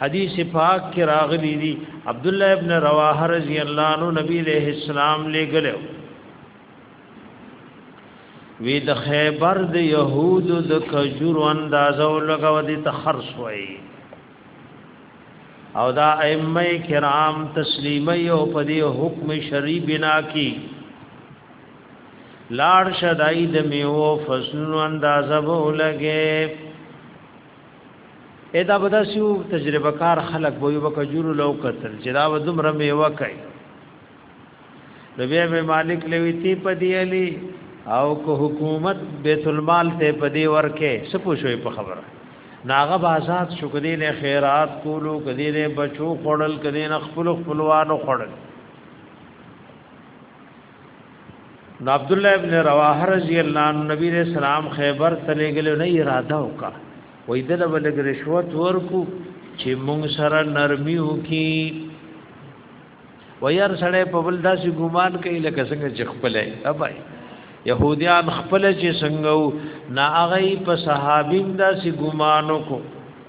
حدیث پاک کې راغلی دی عبد الله ابن رواحه رضی الله عنه نبی له اسلام لګلو وی د خیبر د يهود د کجور اندازو لګو دي تخرص وای او دا ائمه کرام تسلیمي او په دې حکم شری بنا کی لاړ شدای د میو فصلونو اندازه بولګې ادا بدا سیو تجربه کار خلق وي وکجور لو قتل چې دا ودمره میوه کوي نبی به مالک لوي تی پدی علی او که حکومت بیت المال ته پدی ورکه سپو شوی په خبره ناغه آزاد شو کدی له خیرات کولو کدی له بچو خړل کدی نه خپل خپلوانو خړل نو عبد الله ابن رواحه رضی الله عنه نبی رسول الله خیبر ته لګل نه اراده وکا وې دله ولګ رشوت ورکو چې مونږ سره نرمي وکي وير سره په بل داسې ګومان کوي لکه څنګه چې خپل ابای يهوديان خپل چې څنګه نا هغه په صحابین داسې ګومانو کو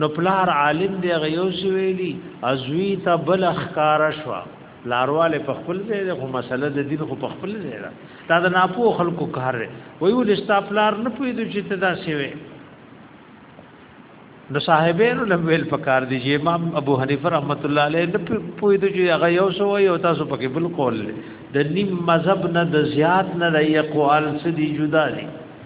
نو پلار عالم دی غيوس ویلی ازوی ته بل اخکار شو لارواله په خپل ځای ده خو مسله د دین خو په خپل ځای ده دا د ناپو خلکو کار دی وی ول استافلار نه پویدو چې ته دا سیوي نو صاحبین لویل پکار دی چې امام ابو حنیفه رحمت الله علیه نه پویدو چې هغه یو سو وی او تاسو پکې بل قول د نیم مذهب نه د زیات نه د یقوال سدي جدا دي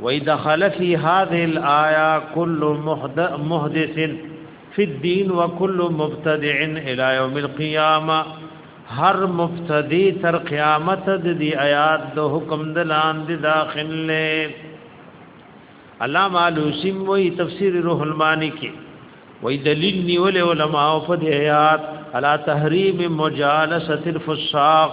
وای دخل فی هذه الایا کل محدث فی الدین وکل مبتدع الی یوم القیامه هر مبتدی تر قیامت د دی آیات د حکم د لاندې داخل نه علامه لوسیم وی تفسیر روح المانی کې وی دلیل نیول علماء په دی آیات علی تحریم مجالسه الفساق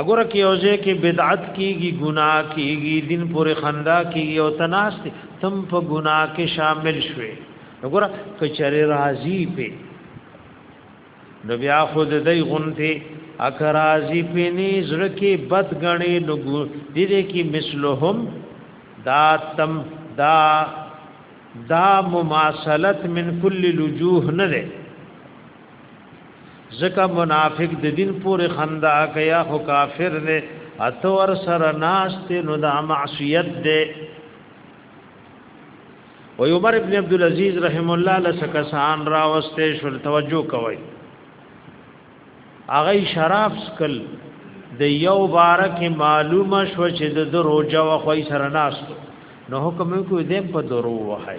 اګور کې اوځه کې بدعت کیږي ګناه کیږي دین پورې خندا کیږي او تناست تم په ګناه کې شامل شوي اګور کچره راضی په نو بیا خود دای غنته اکه راضی په ني زړه کې بد غنې نو دې دې کې مثلهم دا تم دا دا مماثلت من کل لجوه نه ده زکه منافق د دین پورې خندا کیا خو کافر نه اتور سره ناشت نو دا معصیت ده و عمر ابن عبد العزيز رحم الله لسکسان راوسته شل توجه کوي اغه شراب سکل د یو بارک معلومه شو چې د دروجه و خوې سره ناشتو نو حکم کو دې په درو وهای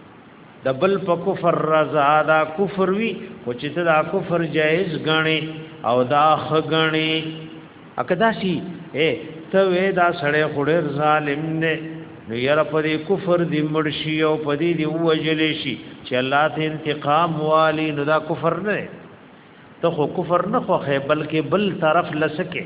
د بل په کفر رضا دا کفر وی خو چې ته دا کفر جایز غنې او دا خغنې اکدا شي اے ته وې دا سړی خړر ظالم نه نو یره په دې کفر دې مرشي او په دې دې وجل شي چې الله ته انتقام والی نو دا کفر نه ته خو کفر نه خو بلکې بل طرف لسکه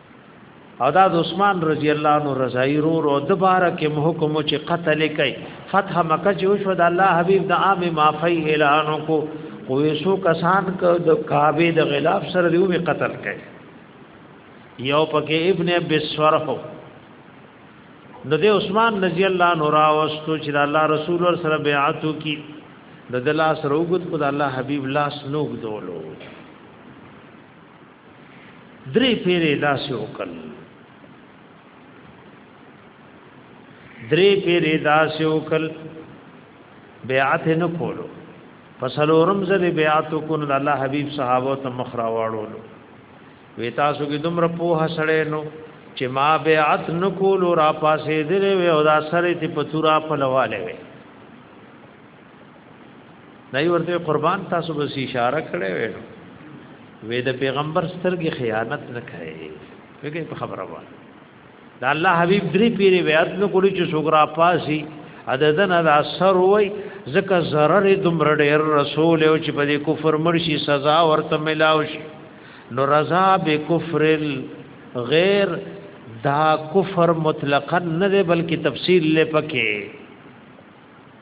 او دا د عثمان رضی الله عنه رضای رو رو د بار کې محکم چې قتل کړي فتح مکه چې شو د الله حبیب د عام معافی اعلان کو قویسو کسان ک د کعبه د غلاف سره دیو می قتل کړي یو پکې ابن بسورح د دې عثمان رضی الله عنه راوستو چې الله رسول ور سره بیعت کی د دلاس روغت په الله حبیب لاس نوګ دولو درې پیرې داسې وکړ درې پیرې داسې وکړ بیعت نه کولو فسلورم زل بیعت کو نو الله حبیب صحابه ته مخ راوړو وی تاسو کې دومره پوها سړې نو چې ما بیعت نه کولو را پاسې درې و او دا سره ته پتورا په لواله وی دای ورته قربان تاسو به اشاره کړې وې وې د پیغمبر سترګې خیانت نه کوي وګورئ په خبره و دا الله حبیب درې پیری وې اتنه کولی چې سوګرا پاسي عددن دا اثر وای زکه zarar دمر ډیر رسول او چې په دې کفر مرشي سزا ورته ملاو شي نو رضا به کفر غیر دا کفر مطلقا نه بلکې تفصیل لپکه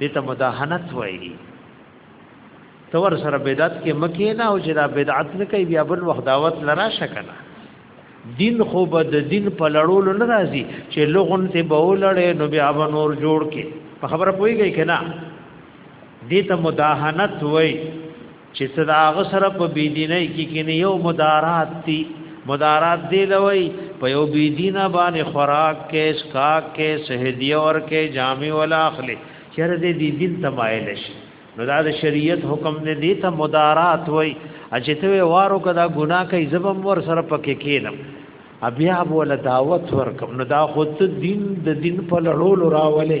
دې ته مداهنت وایي تو ور سره بدعت کې مکه نه او چې دا بدعت نه کوي بیا بل وخت دعوت لرا شکنه دین خو به د دین په لړولو نه راځي چې لغون ته به ولړې نو بیا به نور جوړ کې په خبره پويږي کنه دې ته مداهنت وای چې ته دا غ سره په بی دیني کې کې نه یو مدارات دي مدارات دی لوي په یو بی دینه باندې خوراک کې سکاک کې سهدی اور کې جامع ولا اخلي چر دې دی دین تمایل شي نو دا د شریعت حکم دې دی ته مدارات وای اچته وارو کدا ګنا کوي زبم ور سره پکې کینم بیا بوله دعوت ورکم نو دا خود دین د دین په لړولو راولې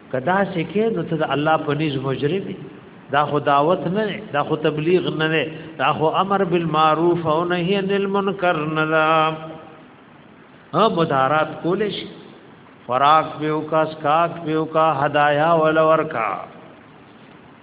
کدا سکه نو ته د الله په نيز مجرم دا خو دعوت نه دا خو تبلیغ نه نه دا خو امر بالمعروف او نهی عن المنکر نه دا ها مدارات کولش فراق بیو کا سکاک بیو کا هدایا ولور کا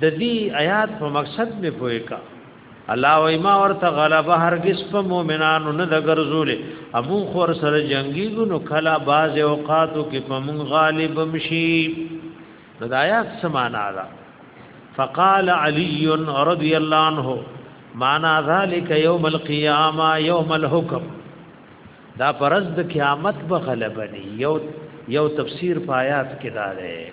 د دې آیات په مقصد مې پوهه کا الله وای ما ورته غلبه هرگز په مؤمنانو نه دګرځولې ابو خور سره جنگي نو کلا باز اوقاتو کې په مون غالب مشي د آیات سمانا را فقال علي رضي الله عنه معنا ذلك يوم القيامه يوم الحكم دا پرز د قیامت به غلبه نه یو یو تفسیر پایات کې دارې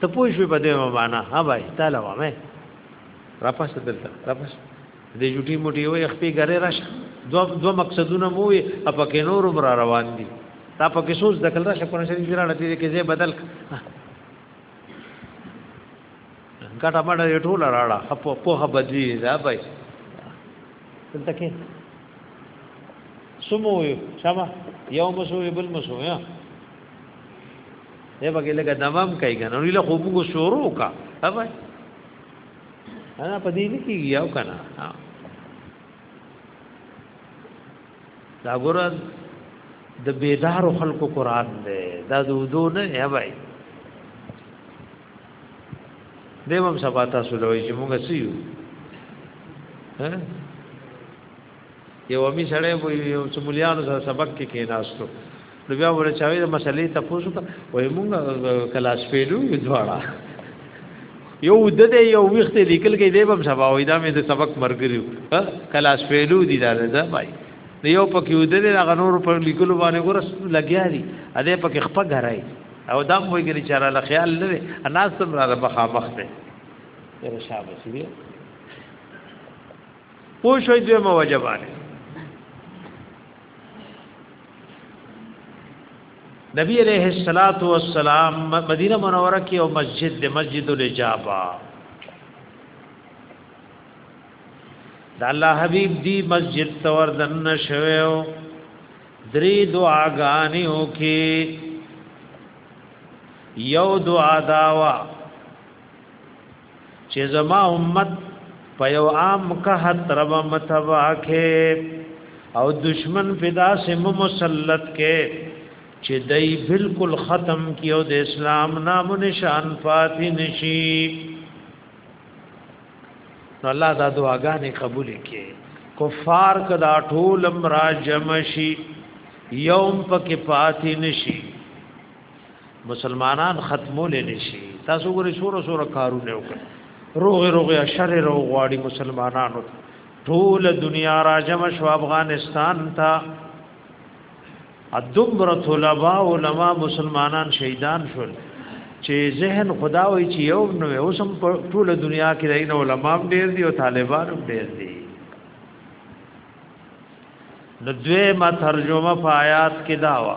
ته پوه شوې په دې معنا ها بھائی تعالی و مې راپس دلته راپس دې جوټي موټي وي خپې غره راشه دو دو مقصدونه مو وي په کې نور عمر روان دي تا په کې سوز دکل راشه په شریف جوړه دې کې زه بدل کټه مړه یې ټوله راړه په په بدلی دا بھائی دلته کې سمو یو شمه یو مسو بل مسو یا دی به کې لګه دمام کوي کنه نو له خو موږ شروع کا اوبه انا په دې نه کیږي او کنه دا ګور د بیدار خلکو قران دی دا دودو نه یا بھائی دیوم سبا تاسو لوي چې موږ سيو ها یو می سره یو چې مليانو سره سبق کې کېناستو نو بیا ور چاوي د مسلې ته پوسو وای مونږ کلاس پیلو دواړه یو د دې یو وخت لیکل کې دی بم سبا وای دا مې د سبق مرګري کلاس پیلو دي دا ده بای نو یو پکې ود دې هغه نور په لیکلو باندې ګورس لګیا دي ا دې پکې خپګ راي او دا مو یې ګری چاره لا خیال نه وي انا سم را مخامخ ته یو شابه سړي پوه شوي دوی موجبانه نبی علیہ الصلات والسلام مدینه منوره کې او مسجد د مسجد الاجابه د الله حبیب دی مسجد تور دن شویو دری دعاګانی او کې یو دعا داوا چې زما امت په یو عام قحط رب متواکه او دشمن فدا سم مسلط کې چې دای بالکل ختم کیو د اسلام نام نشان فاتح نشي نو الله دا دعاګانې قبول کړي کفار کدا ټول امراجم شي یوم پکې پاتې نشي مسلمانان ختمول نشي تاسو ګوري سور سور کارونه وکړي روغ روغ شر روغ غواړي مسلمانانو ټول دنیا راجم شو افغانستان ته ادمبر طلباء علما مسلمانان شهیدان شول چې ذهن خدا وي چې یو نو اوسم په ټوله دنیا کې رین علماء ډیر دي او طالبان ډیر دي نو دوی ما ترجمه په آیات کې داوا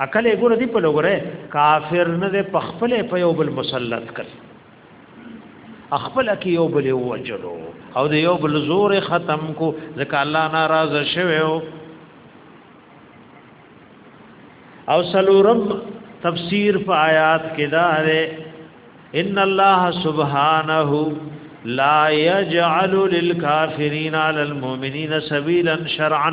عقل یې ګوره دی په لګره کافر نه دی په خپل په یو بل مسلط کړ خپل کې یو بل وجلو او د یو بل زور ختم کو ځکه الله ناراض شوی او سلورم تفسیر په آیات کې دا ده ان الله سبحانه لا يجعل للكافرين على المؤمنين سبيلا شرعا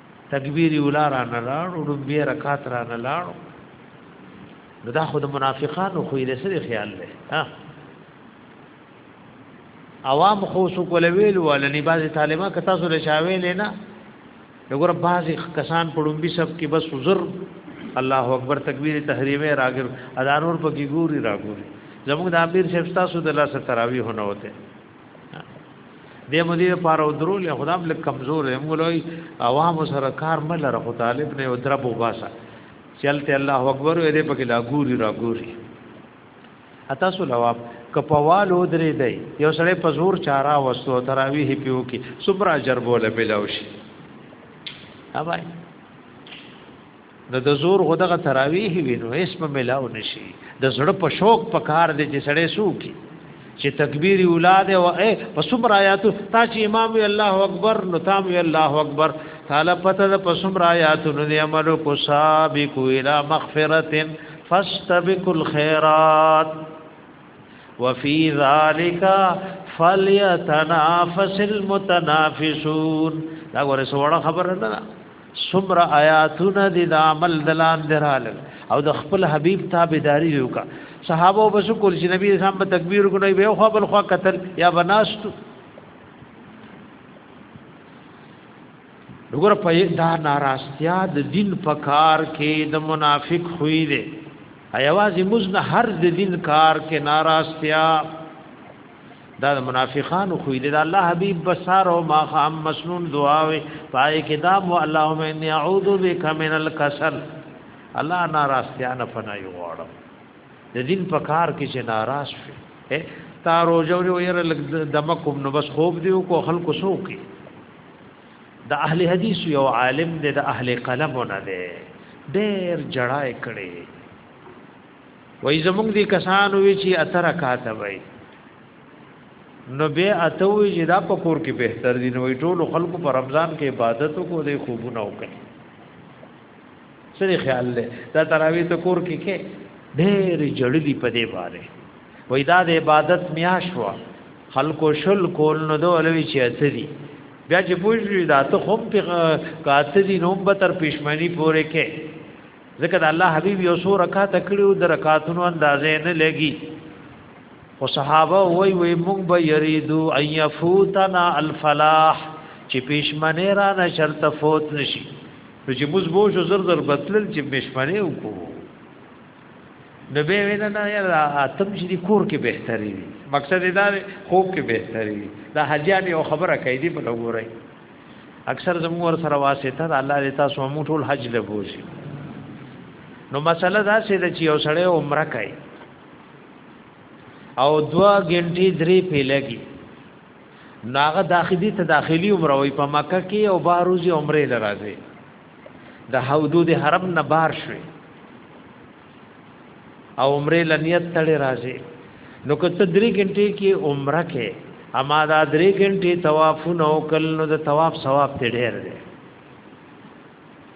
تکبیر اولا را نه لاړو لومبي رکعت را نه لاړو نو دا خو د منافقانو خو یې سره خیال دی ها عوام خو سو کول ویل ولني بعضی طالبان که تاسو له شاویل نه وګوره بعضی کسان په لومبي سب کې بس وزر الله اکبر تکبیر تحریمه راګر اذانور په کې ګوري راګوري زموږ د امیر شیخ تاسو د الله سره تراویح نه وته د مدیر پر او درو له خدام له کمزور هم ګلوي عوام سره کار مل را خو طالب نه درب وباسا چلته الله اکبر دې پکې لا ګوري را ګوري اتا سو لواب کپوال ودرې دی یو سره په زور چارا وسو تراویح پیو کې سپرا جربول ملاوي اوبای نو د زور غو دغه تراویح وینو هیڅ په ملاو نشي د زړه په شوق په کار دی چې سړی سوکي چې تکبیر اولاد او اے پسمر آیات تا چې امام وی الله اکبر نو تام وی الله اکبر تعالی پته د پسمر آیات نو دی عملو کو سابق الى مغفرتن فاستبقوا الخيرات وفي ذلك فليتنافس المتنافسون دا غره سوړه خبره نه سمر آیاتونه د عمل دلان درال او د خپل حبیب تابعداري وکا صحابه بس کول چې نبی اسلام په تکبیر کو نه وی خو بل خو قتل یا بناست وګوره په دا ناراستیا د دین په کار کې د منافق خوې دی ایوازې مزنه هر د دین کار کې ناراستیا دا د منافقانو خو دې د الله حبيب بصار او ما خام مسنون دعاوي پای کې دا مو اللهم اني اعوذ بك من الكسل الله ناراستیا نه فنا یو غواړم د دین په کار کې چې ناراض شي تا روزو یو ير دمکم نو بس خوب دیو کو خلکو سو کې د اهل حدیث یو عالم دی د اهل قلم نه دی ډېر جړای کړي وای زمونږ دي کسانو وی چې اتره کاته وای نو به اته وی چې دا په کور کې بهتر دي نو ټول خلکو په رمضان کې عبادت کو دي خوبونه وکړي سری خیال له دا تراوی ته کور کې کې ډېر جړلی په دې باندې وای دا د عبادت میاشوا خلکو شل کول نو دولوي چې اته دي بیا چې پوښتنه دا ته خوب په کاته دي نو به تر پښمنی پورې کې ځکه د الله حبیب یو سو رکعات کړیو د رکعاتونو اندازې نه لګي او صحابه وای وای مونږ به یریدو ان یفوتنا الفلاح چې پښمنه را نه شرط فوت نشي نو چې موږ بو شو زر زر بتل چې پښمنه وکړو نو به ویل نه یار اتم چې کور کې بهتري وي مقصد دا خوب کې بهتري وي دا حاجیان یو خبره کوي دی په لګورای اکثر زموږ ور سره واسطه ده الله دې تاسو هم ټول حج لبوسي نو مسله دا چې د یو سړی عمره کوي او دوا غنټې درې په لګي ناغه داخلي ته داخلي عمره وي په مکه کې او باروزي عمره لراځي د حدود حرم نه بار شوي او عمره لنیت تړي راځي نو کته درې غنټې کې عمره کې اما دا درې غنټې طواف نو کل نو د طواف ثواب ته ډېر دی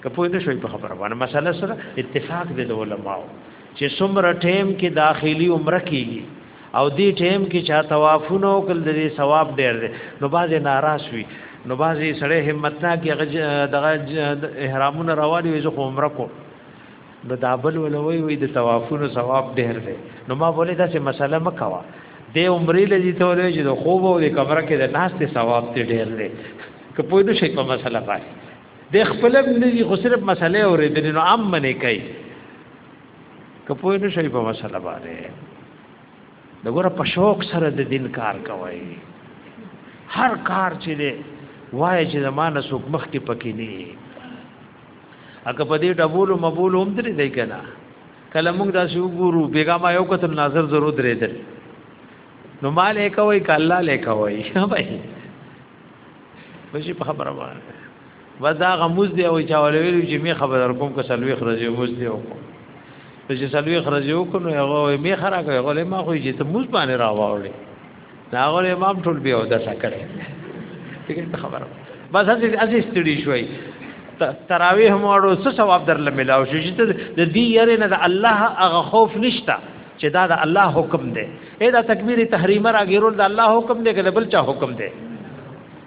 کپوی نه شوي په خبره باندې مسله سره اتفاق دی د علماو چې څومره ټیم کې داخلي عمره کېږي او دې ټیم کې چا طواف نو کل د ثواب ډېر دی نو باز ناراض وي نو بازي سړی همت نه کې دغه احرامونه راوړي وي زه عمره کوم نو دا بل ولوي وي د توافونو ثواب ډېر دی نو ما بوله دا چې مسله مکوا د عمرې لږی ته ولوي چې د خوب او د کمره کې د ناس ته ثواب ته ډېر دی که په دې شي په مسله پاتې د خپل لږی خو صرف مسله اورېدل نو عام منې کوي که په دې شي په مسله باندې د ګوره په شوق سره د دین کار کوي هر کار چې دی وای چې زمانه سوک مخ کې پکې نه اګه په دې ډبولو مبولو هم درې دی کنه کله موږ دا شو ګورو بیګا ما یو کتل ناظر ضرور درې درې نو مال یې کوي کله لې کوي بھائی بشي په خبره باندې ودا غموز دی او چا ولویل چې می خبر کوم که سلوي خرجې موز دی او چې سلوي خرجې وکړو هغه می خرا کوي هغه ما خو چې ته موز باندې راوړې ناغور امام ټول بیا د سکړې ټیک ته خبره بس از از استړي شوي تراویح موړو څه ثواب درل ملاو شي چې د دې یاره نه د الله هغه خوف نشتا چې دا د الله حکم دی اې دا تکبیر تحریمه راګیرول د الله حکم دی کله بل چا حکم دی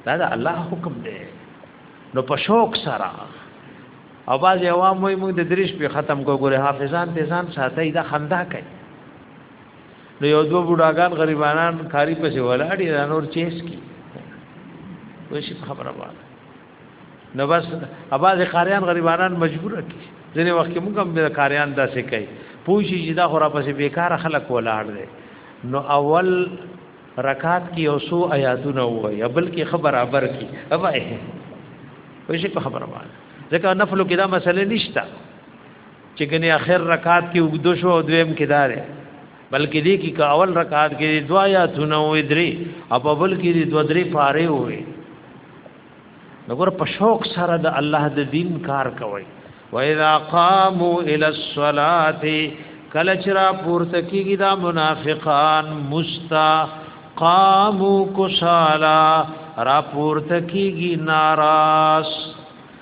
دا د الله حکم دی نو په شوق سره او باز عوام وای موږ د دریش په ختم کو ګوره حافظان ته ځان ساتي دا خندا کوي نو یو دوه بډاګان غریبانان کاری پسې ولاړی دا نور چیس کی وای شي خبره وایي نو بس اباز قاریان غریبانان مجبور کی ځنه وخت کې موږ هم قاریان داسې کوي پوښي چې دا خورا پسې بیکاره خلک ولاړ دي نو اول رکعات کې او سو آیاتونه وای بل کې خبر ابر کی ابا وای شي خبره وایي ځکه نفلو کې دا مسله نشته چې ګنې اخر رکعات کې وګدو شو او دویم کې دارې بلکې دې کې کا اول رکعات کې دوا یا تونه وې درې او په بل کې دې دوا درې پاره وې نګور په شوق سره د الله د دین کار کوي و اذا قاموا الى الصلاه کله چې را پورته کیږي دا منافقان مستا قاموا کسالا را پورته کیږي ناراض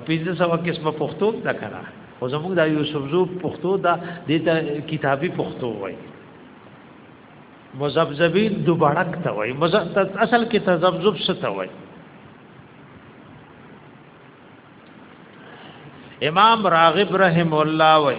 اپیزه سو قسمه پښتو دا کرا خو زموږ دا یوسفزو پښتو دا دته کتابي پښتو وای مزبذبی دوبړک ته وای اصل کې تزبذب څه ته وای امام راغب رحم الله وای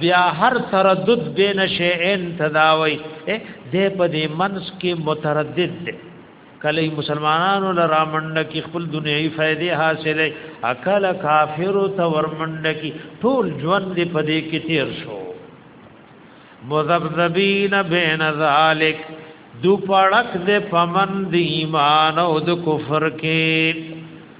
بیا هر تردد بین شیئن تداوی دې په دې منس کې متردد دی کله مسلمانانو لرامنډ کې خپل دنیوي فائدې حاصلې اکل کافر ته ورمنډ کې ټول ژوند دې په دې کې تیر شو مذبذبین بین ذالک دو پړک دې پمن دی ایمان او د کفر کې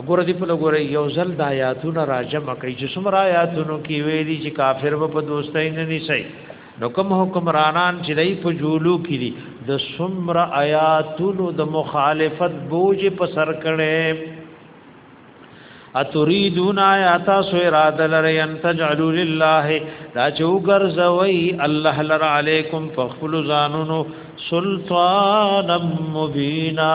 اګور دی په لګور یو ځل د آیاتونو راجمع کوي چې څومره آیاتونو کې ویلي چې کافر به په دوستۍ نه نشي نو کوم حکمرانان چې دای په جولو کې دي د څومره آیاتونو د مخالفت بوج په سر کړي اتريدون آیات سو اراده لري ان تجعلوا لله دا چوغر زوي الله لر عليكم فخلوا زانونو سلطانا مبینا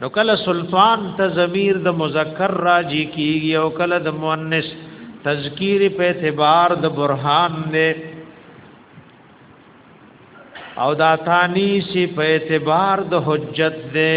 نو کله سلطان ته ضمیر د مذکر راجی کیږي او کله د مؤنث تذکیر په اعتبار د برهان نه او دا ثانی سی په اعتبار د حجت ده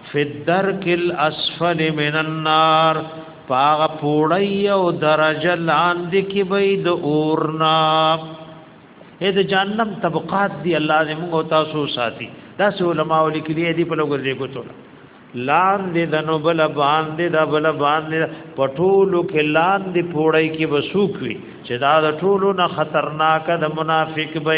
فی الدرک الاسفل من النار پاغ پوړی او درجه لاندې کې به د اورنا اې د جهنم طبقات دی الله دې موږ تاسو ساتي دا سه علماء لیکلي دي په لګور دی کوته لاندې د نو بل باندې د بل باندې پټولو کې لاندې پوړی کې وسوک وي چې دا د ټولو نه خطرناک د منافق به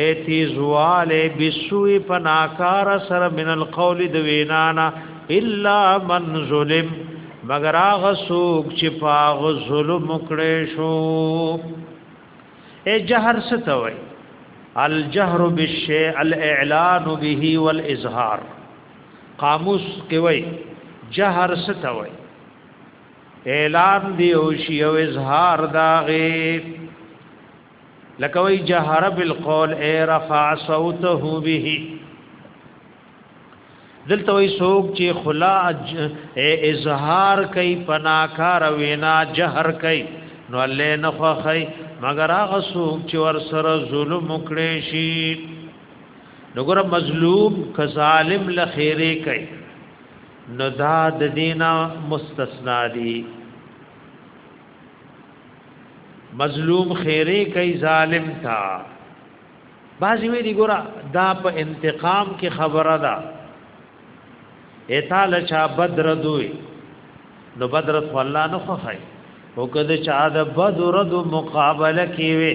ایتی زواله بسوی پناکار سره من القول د وینانا الا من ظلم مگر هغه سوق چې پاغ ظلم کړي شو اے جهر ستوي الجهر بالشيء الاعلان به والاظهار قاموس کوي جهر ستوي اعلان دی او شی او اظهار داغه لکه وی جهر بالقول اے رفع صوته به دلته وی سوق چې خلا اظهار کوي پناکار وینا جهر کوي نو الله نه خوخی مگر هغه سوق چې ور سره ظلم وکړي شي نګور مظلوم ک ظالم لخيره کوي نو دا د دینا مستثنا دي مظلوم خیره کوي ظالم تا بازی وی دی ګورا دا په انتقام کې خبره ده ایتال چا بدر دوی نو بدر خو الله نه خوخای او کده چا د بدر دو مقابله کې وی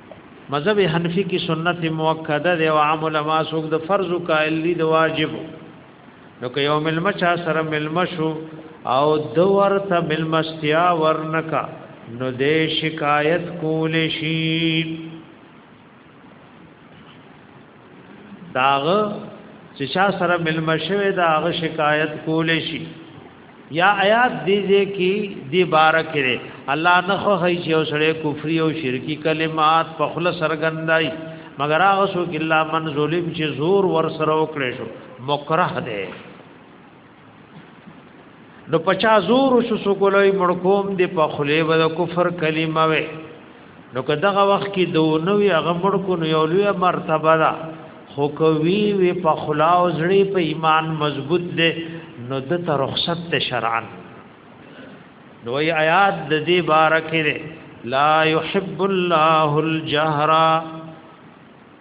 مذهب حنفی کی سنت موکده دی او عام علما سوق د فرض قائل دي د واجب نو که یو ملما چا سره ملما شو او دو ورته ملمستیا ورنکا نو دې شکایت کول شي داغه چې چا سره ملما شوی داغه شکایت کول شي یا آیات دې دې کې دې بار کړي الله نه خو هي چې اوسړه کفري او شرکی کلمات په خله سرګندای مگر هغه سو کې الله من ظلم چې زور ور سره وکړي شو مکره ده نو پچا زور شو سو کولای مړکوم دی په خلی و د کفر کلمه وی نو که دغه وخت کې دو نو هغه مړکو نو یو لوی مرتبه ده خو کوي وی په خلا او زړی په ایمان مضبوط دی نو د ته رخصت ته شرعا نو ای آیات د دې بارکه لا يحب الله الجهر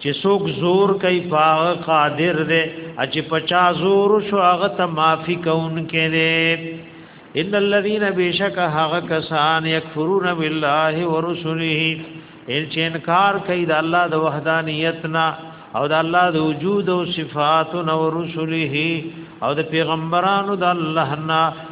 چې څوک زور کوي پاغه قادر دی چې پچا زور شو هغه ته معافي کون کړي ان الذين بشك هغه کسان يكفرون بالله ورسله ان چې انکار کوي د الله د وحدانیت نه او د الله د وجود او صفات او رسله او د پیغمبرانو د الله نه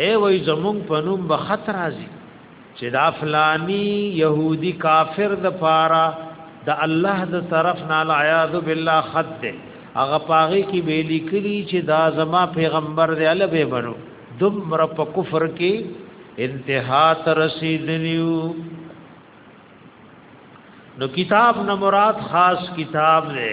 اے وای زمون په نوم به خط راځي چې دا فلانی يهودي کافر د پاره د الله د طرف نه العیاذ بالله خط ده هغه پاغه کې ویل کړي چې دا زما پیغمبر دی الله به بنو دمر په کفر کې انتها تر رسیدلیو نو کتاب نه مراد خاص کتاب دی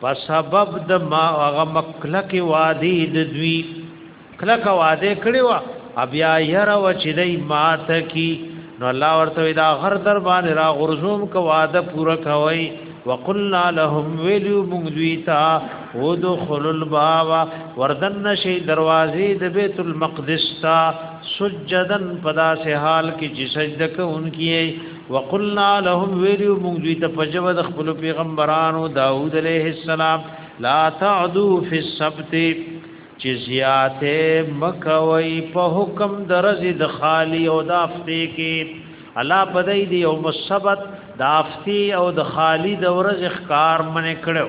په سبب د ما هغه مکلک وادي د دوی کلک وادي کړي وا بیا ير و چې دای مات کی نو الله ورته دا غر در باندې را غرزوم کو وعده پوره کوي وقلنا لهم ویلو مغدویتا ودخل الباب وردن شی دروازې د بیت المقدس تا سجدن پدا سے حال کی چې سجده کوونکی وقلنا لهم ویلو موږ دوی ته په جواب د خپل پیغمبرانو داوود علیه السلام لا تعدو فی السبت چې زیاته مکوي په حکم درز د خالی او د افتی کې الله پدای دی او مسبت د افتی او د خالی د ورځ ښکار منې کړو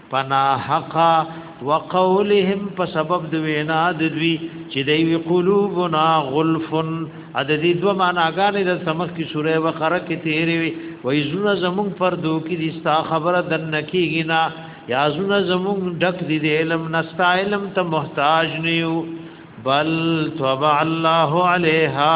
پنا حقا وقولهم په سبب د وینا د دوی چې دی وی قلوبنا غلفن ا د دې دوه معناګانې د سمخ کی سوره وقره کې تیرې وي وای زونه زمون پر دو کې د ستا خبره دن نکیږي نه یا زونه زمون ډک دي د علم نستا علم ته محتاج نه یو بل طبع الله علیها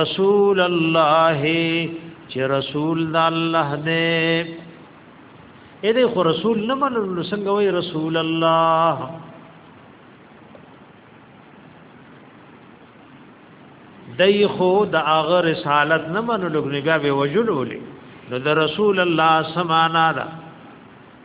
رسول الله چې رسول د الله دې اې دې خو رسول نه منل څنګه وای رسول الله دای خو د هغه رسالت نه منلو بیا به وجلولې نو د رسول الله سمانا ده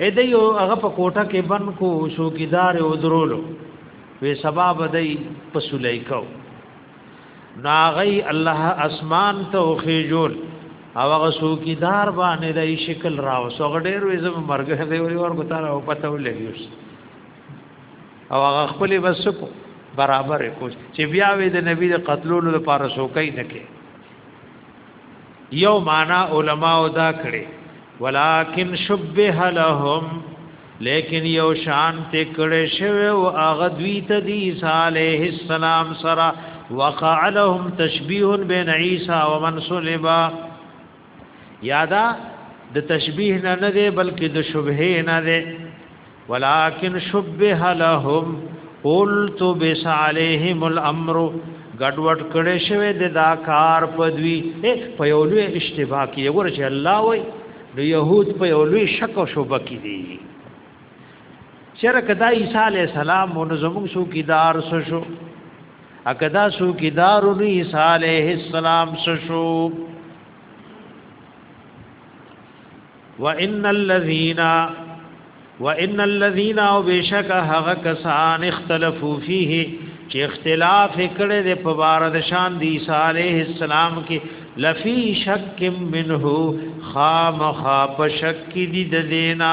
اې د یو هغه په کوټه کې بن کو شوکیدار او درولو وې سبب دای په سولای کو ناغی الله اسمان ته خېجول او هغه شوکیدار باندې دای شکل راو سو غډېر وې زم مرګ دې وري ور کوتا او پته ولګیوس او هغه خپل بس کو برابر کو چې بیا وې د نبی د قتلولو لپاره شوکای نه کې یو معنا علما او دا کړي ولکن شبه لهم لیکن یو شان ته کړي شوی او هغه دوی ته دی عیسی علیه السلام سره وقع لهم تشبیه بین عیسی و من صلبا یادا د تشبیه نه نه دی بلکې د شبهه نه دی ولكن شبه لهم قلت بس عليهم الامر ګډوډ کړي شوی د دا کار په دوی په یو لوی اشتباه کې یو چې الله وای نو يهود په یو لوی شک او شوبه کې دي چیرې کدا عیسی علی السلام مون زموږ شو کې دار شو اکدا شو کې دار عیسی علی السلام شو وان الذين وان الذين او بشک هغه کسان اختلافو فيه چې اختلاف کړي د په بار د شان دی عیسی علیه السلام کې لفی شک منه خامخا پشک دی د دینا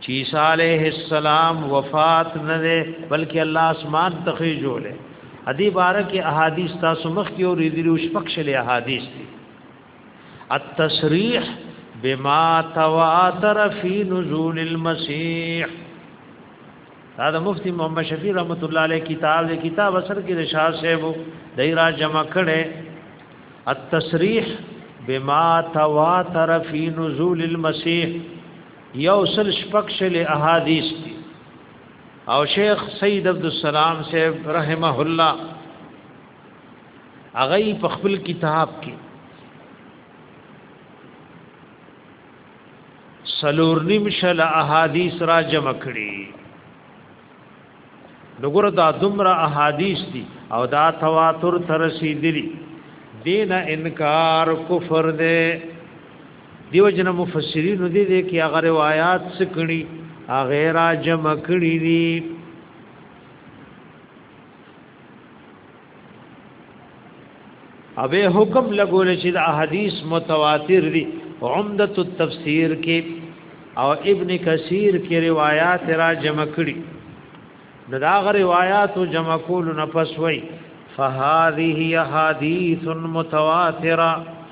چې صالح السلام وفات نه ده بلکې الله اسمان ته خېجوله ادي بارک احادیث تاسو مخ کې او ریدلو شپکشل احادیث دي التصریح بما تواتر فی نزول المسیح دا د مفتی محمد شفیع رحمت الله علیه کتاب دی کتاب اثر کې د شاه صاحب دای را جمع کړي التصریح بما تواتر فی نزول المسیح یو سل شپک شل احادیث دی او شیخ سید عبد السلام صاحب رحمه الله هغه په خپل کتاب کې سلور نیم شل احادیث را جمع کړي دګور دا دمرا احادیث دی او دا تواتر ترسی دی دین انکار کفر دی دیو جن مفسرین دی دی کی اغا روایات سکنی اغیرا جمع کړی دی اوی حکم لګول چې د احادیث متواتر دي عمدہ التفسیر کې او ابن کثیر کې روایت را جمع کړي نو دا غ روایت جمع کول نه پسوي فهذه احادیث متواتره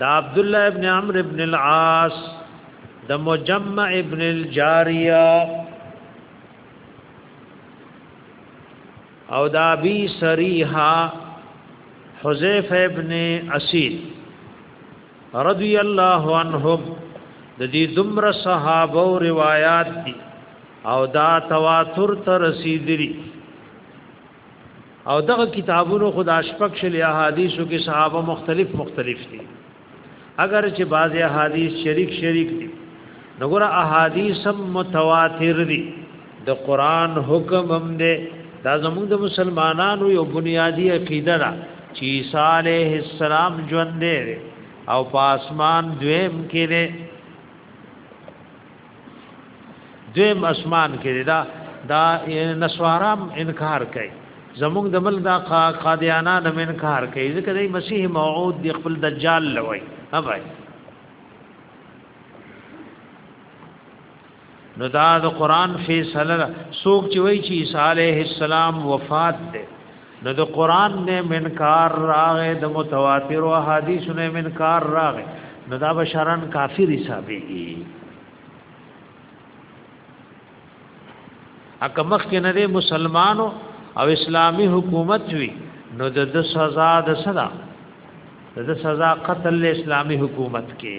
دا عبد الله ابن عمرو ابن العاص د مجمع ابن الجاریه او دا بی سریحا حذیف ابن اسید رضی الله عنهم د دې دمر صحابه او روایت دي او دا تواتر تر رسیدلی او دغه کتابونو خدا شپک شل احادیثو کې صحابه مختلف مختلف دي اگر چې بعض احادیث شریک شریک دي نګور احادیث متواتر دي د قران حکم هم دي دا زموږ د مسلمانانو یو بنیادی عقیده ده چې عیسی علیه السلام ژوند دی او په اسمان دویم کې دی دیم اسمان کې دا دا نسوارام انکار کوي زموږ د مل دا قادیانا د انکار کوي ځکه د مسیح موعود د خپل دجال لوي ها بھائی نو دا د قران فیصله سوق چې وای چې عیسی علیه السلام وفات ده نو د قران نه منکار راغې د متواتر او حدیث نه منکار راغې نو دا بشرن کافر حسابېږي اکه مخ کې نه مسلمانو او اسلامی حکومت وی نو د سزا د سزا د سزا قتل اسلامی حکومت کې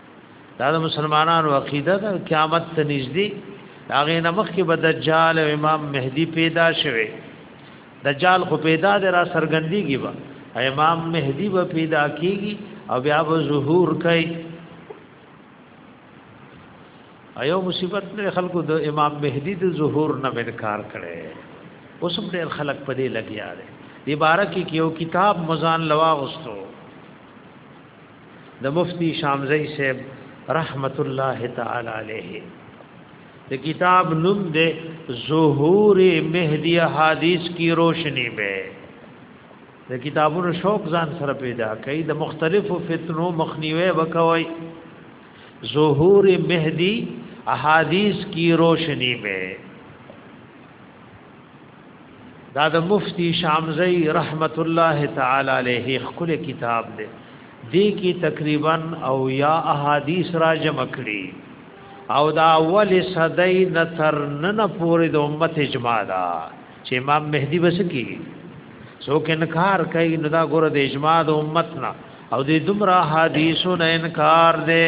دا د مسلمانانو عقیده ده قیامت ته نږدې هغه نه مخکې به دجال او امام مهدی پیدا شوه دجال خو پیدا دی را سرګندېږي به امام مهدی به پیدا کیږي او بیا به ظهور کوي ایو مصیبت نه خلکو د امام مهدی د ظهور نه انکار کړي اوس هم ډېر خلک په دې لګیا دي عبارت کې یو کتاب مزان لوا غوستو د مفتی شامزی صاحب رحمت الله تعالی علیه د کتاب نوم دی ظهور مهدی حدیث کی روشنی میں د کتابونو شوق ځان سره پیدا کړي د مختلفو فتنو مخنیوي وکوي ظهور مهدی احادیث کی روشنی میں دا د مفتی شامزی رحمت الله تعالی علیه خپل کتاب دی دی کی تقریبا او یا احادیث را جمع کړي او دا اول صدای نتر نن پوری د امت اجماع دا چې امام مهدی بس کی سو کې انکار کوي نو دا ګور د اجماع د امت نه او د دمرا حدیثو نه انکار دی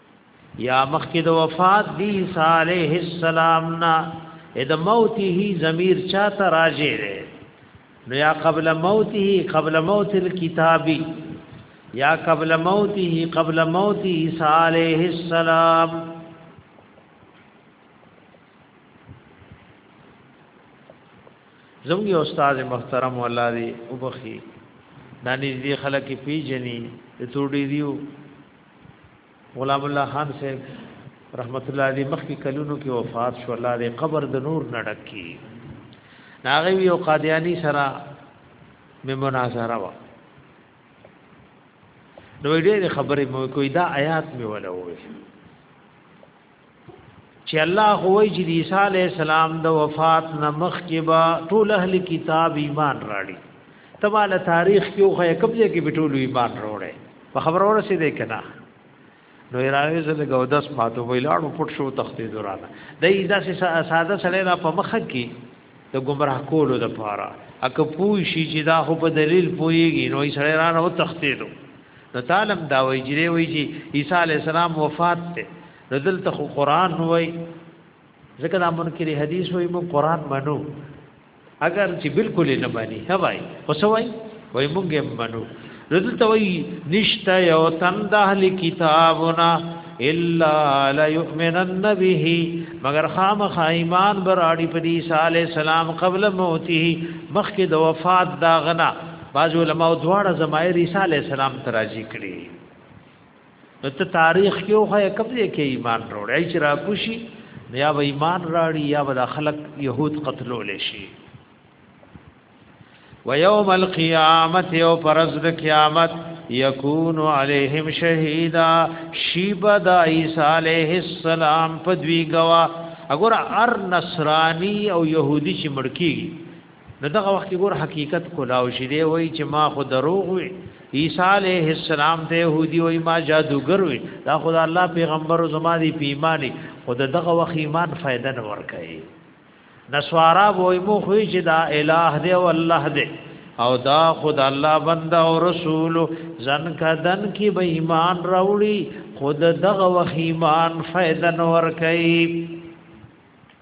یا مخکې د وفات دی صالح السلام نا د موته ضمیر چاته راځي نو یا قبل موته قبل موت الكتابی یا قبل موته قبل موت عیسی علیہ السلام زموږ استاد محترم والله دی وبخي دانی دې خلک پیجنې ته ډیریو غلام الله خان صاحب رحمت الله علیه مخکې کلونو کې وفات شو الله دې قبر د نور نډک کی ناغه یو قادیانی سره مې مناظره وا نو دې خبرې مو کوي دا آیات مې ولا وې چې الله هوای چې عیسی علی السلام د وفات نمخ کې با ټول اهل کتاب ایمان راړي تباله تاریخ کې خو کبځه کې بټول ایمان راوړي په خبر ورسې دی کنه نو راوي زه د ګودس ماتو ویلاړو پټ شو تختې دورانه د ایدا سه ساده سره را په مخ کې د گمراه کولو د پاره اک پوي شي چې دا خو په دلیل پويږي نو یې سره را نه تختې دو نو تعالی دا وایي چې وایي چې عیسی علی السلام وفات ته نو دلته خو قران وای ځکه دا منکر حدیث وای مو قران منو اگر چې بالکل نه مانی هوای خو سوای وای مونږه منو نو دلته وای نشته یو تن د اهل کتابنا الا لا یؤمنن به مگر خام خایمان براړي په دې صالح سلام قبل موته مخکې د وفات دا غنا باز علماء دواړه زمایر عیسی علی السلام تراجی کړی نو ته تاریخ کې خو کوم ځای کې ایمان راوړی چې را کوشي یا به ایمان راړي یا به خلق يهود قتلول شي ويوم القيامه او پرز د قیامت یکون علیہم شهیدا شیب د عیسی علیہ السلام په دوی گوا اگر ار نصرانی او يهودي چې مړکی نو دغه وخت ګور حقیقت کولاو شي دی وای چې ما خو دروغ وي عیسی علیه السلام ته يهودي وای ما جادوګر وي دا خدای الله پیغمبر زما دی پیمانه خو دغه وخت ایمان فائدہ نه ور کوي نسوارا وای مو خو چې دا الہ دی او الله دی او دا خود الله بنده او رسول زن کدن کی به ایمان راوړي خود دغه وخت ایمان فائدہ نه ور کوي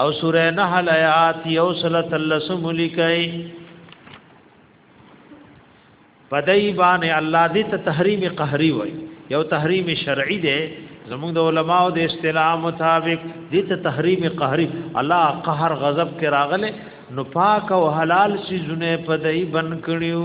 او سوره نحل آیات یو سلت اللسم لکای پدای باندې الله دې ته تحریم قهری وای یو تحریم شرعی دی زموږ د علماو د اصطلاح مطابق دې ته تحریم قهری الله قهر غضب کې راغله نو پاک او حلال سيزونه پدای بن کړیو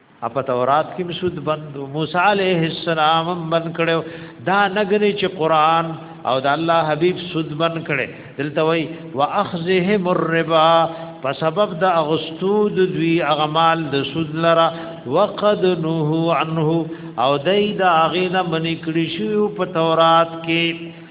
اپا تورات کې مسود بند موسی عليه السلام بند کړو دا نګني چې قران او د الله حبيب سود بند کړي دلته وای واخذهم الربا په سبب د اغستود دوی اغمال د سود لرا وقد نهو عنه او دای دا غینه منی کړی شو په تورات کې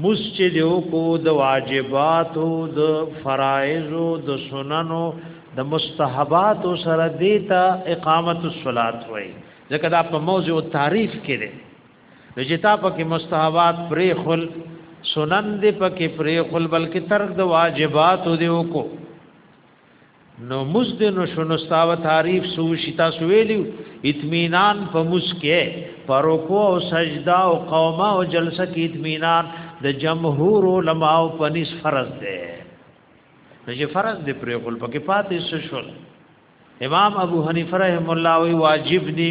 مونځ چې دی وکړو د واجباتو د فرایضو د سننو د مستحباتو سره دیتا اقامت الصلات وای ځکه دا په موضوع تعریف کې دی نو چې تا پکې مستحبات پرې خل سنن دې پکې پرې خل بلکې ترک د واجباتو دی وکړو نو مزد نو شنو ستاو تعریف سو شتا سو ویلو اطمینان په مسکه پروکو او سجدا او قوما او جلسه کې اطمینان د جمهور علما او پنځ فرض ده چې فرض دې پرې خپل پکې پاتې شول امام ابو حنیفه رحم الله وی واجب دی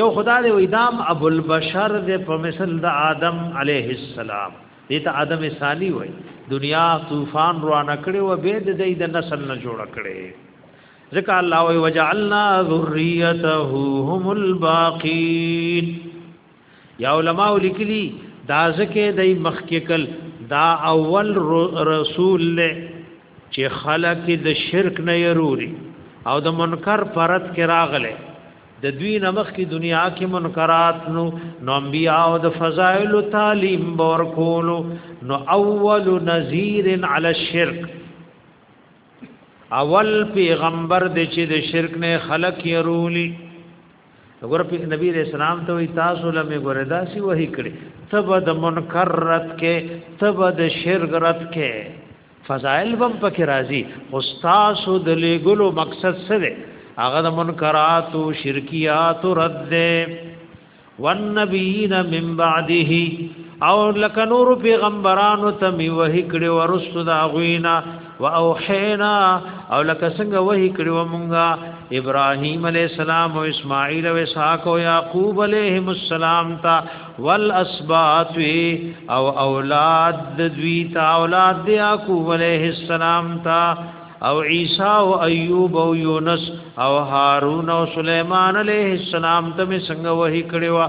یو خدا دی وې دام ابو البشر د په مثل د آدم علیه السلام دې ته آدم ثانی وې دنیا طوفان را نکړي و به د دې د نسل نه جوړ کړي ذکا الله وی وجعلنا ذریته هم الباقین یا علماء لیکلی دا ځکه د مخککل دا اول رسول له چې خلک د شرک نه يروري او د منکر پرد کې راغله د دوی نمخ کی دنیا کې منکرات نو نو انبیاء او د فضائل تعلیم بور کولو نو اول نذیر علی الشرک اول پیغمبر د چې د شرک نه خلق يرولی ګور په نبی رسول الله ته وی تاسو لمه ګور داسي وਹੀ کړي تب د منکر رد کې تب د شرک رد کې فضائل بم پکې راځي استاد د لګلو مقصد څه دی هغه د منکرات او شرکیات رد دی والنبیین من بعده او لکه نور پیغمبرانو ته می وਹੀ کړي ورسره غوینا واوحینا او لکه څنګه وਹੀ کړو مونږه ابراهیم علی السلام او اسماعیل او اسحاق او یعقوب علیهم السلام تا والاسباط او اولاد دوی تا اولاد یعقوب علیه السلام تا او عیسی او ایوب او یونس او هارون او سلیمان علیه السلام ته څنګه وਹੀ کړو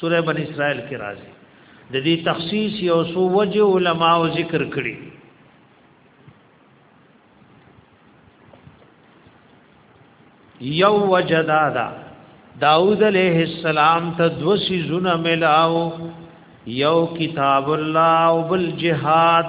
سوره بنی اسرائیل کې راځي د دې تخصیص یو سو وجه علما او ذکر کړي یو وجدا دا داوود علیہ السلام ته دو سيزونه ملاو یو کتاب الله او بل جهاد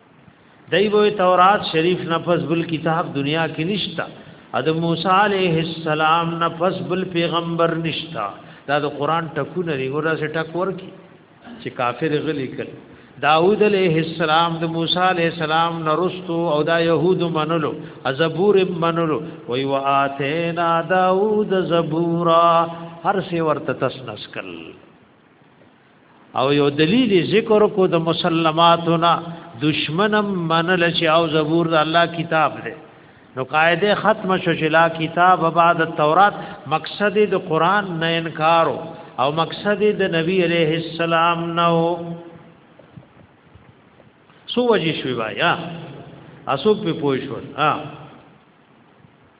دای وې تورات شریف نه پس بل کتاب دنیا کې نشتا ا د موسی علیه السلام نه پس بل پیغمبر نشتا دا د قران ټکونه لري ګوره سه ټک ورکی چې کافر غلی کړ داوود علیه السلام د موسی علیه السلام نرستو او دا يهود منلو زبور منلو وی واتینا داوود زبورا هر څه ورته تسنس کړ او یو دلیل ذکر کو د مسلماتنا دشمنم منل چې او زبور د الله کتاب دی نو قاعده ختم شو چې لا کتاب بعد التورات مقصد د قران نه انکارو او مقصد د نبی علیہ السلام نو سو وجه شوی وایا اسوک په پوه شو ها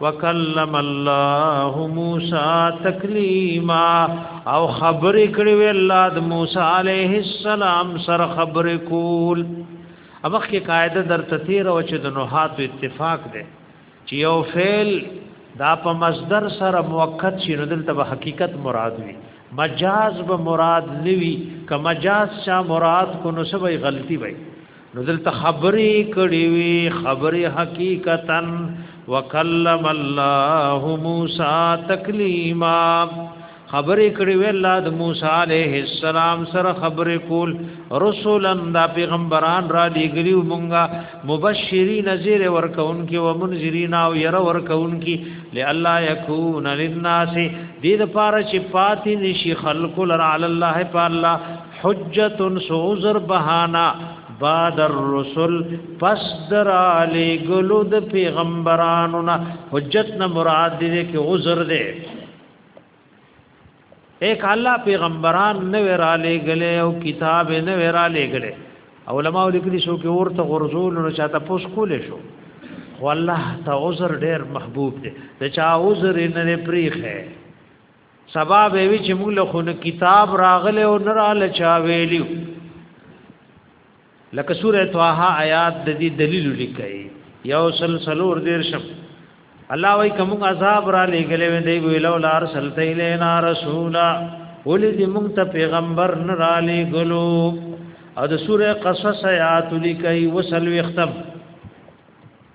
وکلم الله موسی تکلیما او خبر کړي وی الله د موسی عليه السلام سره خبر کول امخ کې قاعده در تثیر او چې د نوحات اتفاق ده چې یو فعل دا په مصدر سره موقت شي نو دلته به حقیقت مراد وي مجاز به مراد نوي که مجاز شا مراد کو نو سبې غلطي وي نو دلته خبرې کړې وي خبرې حقیقتا وکلم الله موسی تکلیما خبرې کړې وي الله د موسی عليه السلام سره خبرې کول رسولن دا پیغمبران را لګلیو مونږه مبشرین نذیر ورکون کې و منذرین او ير ورکون کې لالا یکون للناس دې د پاره چې پاتې نشي خلق لر علی الله په الله حجت سو عذر بهانا بعد الرسل پس در علی گلود پیغمبرانو نا حجت نا مراد دی کہ عذر دے ایک الله پیغمبران نو را لګلې او کتاب نو را لګلې علماء لیکلي شو کې ورته غرزول نو چاته پوس کولې شو والله ته عذر ډېر محبوب دی د چا عذر نه پریخه سبا به وی چې موږ له خونه کتاب راغله او نه رااله چا ویلی لکه سوره طه آیات د دې دلیل لیکي یو سلسلور دیر شپ الله وای کوم عذاب را لګلې وې دی ویلو لار سلته الینا رسولا ولې دې مونږ ته پیغمبر نه را لګلو او د سوره قصص آیات لیکي وسلو ختم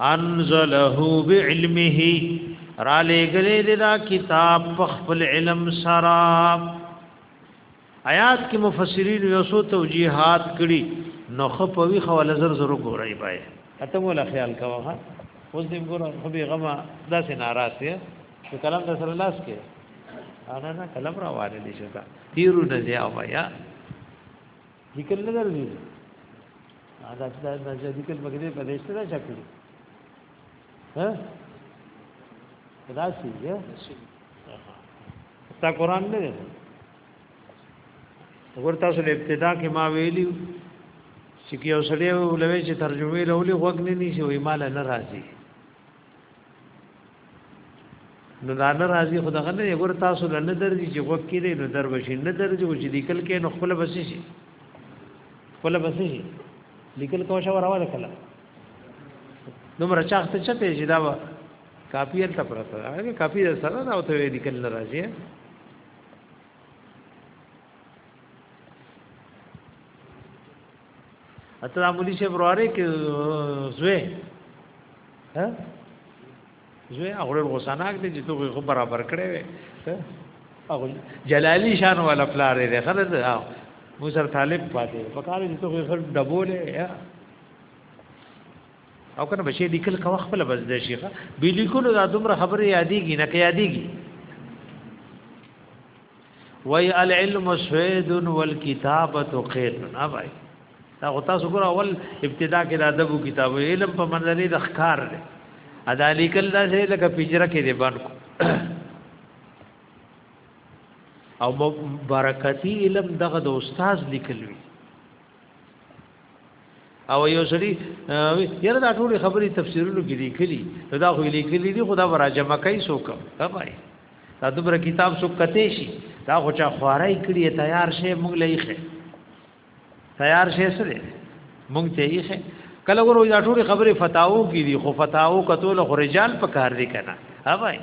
انزله بعلمه را لګلې دې دا کتاب په خپل علم سره آیات کې مفسرین یو څو توجیهات کړي نو خپوي خو لزر زرو ګورای پای اته مولا خیال کاوه اوس دې ګور خو به غما داسې ناراض دی چې کلام د سره لاس کې انا نه کلام را واره دي شتا تیرو نه دی او یا ذکر نه درځي دا چې دا چې ذکر پکې دې په دې سره شکل ها دا شي یا تا قران نه دی وګور تاسو له ابتدا کې ما ویلی چې یو سړی ولوي چې ترجمه لولي غوږ نه نیسی وای مال نه راځي نو دا نه راځي خو دغه نه یو تاسو له نه درځي چې وخت کې دی نو در بشي نه درځي چې لیکل کې نو خپل بسې شي خپل بسې شي لیکل کو شو راواله کله نو مر چاخته چته چې دا وا کاپی ته پرته هغه کاپی سره دا ته لیکل نه راځي اتلا مولي شه براره کې زوی ها زوی هغه غوساناک دي چې دوی خو برابر کړي وي هغه جلالی شان ولا پلار دی خره دا مو سر طالب پاتې په کار چې دوی خر ډبولې او کنه بشي لیکل کا خپل بس د شيخه به لیکلو دا دومره خبره یادېږي نه کې یادېږي وای العلم سوید والکتابه قید نه وای دا غو تاسو ګور اول ابتدا کې د ادب کتاب علم په منځلې د ښکار دی ادا لیکل دا چې لکه پجره کې دی باندې او برکتی علم دغه د استاد لیکل وی او یو سړي یره دا ټول خبري تفسیرونو کې لیکلي دا خو لیکلي دي خدا برا جمع کوي څوک تبای دا دومره کتاب څوک کته شي دا خو چا خوارای کړی تیار شي موږ لایخه تیار شي سره موږ ته یې کله ورو دا ټول خبري فتاو کې دي خو فتاو کتو له رجال په کار دي کنه ها بھائی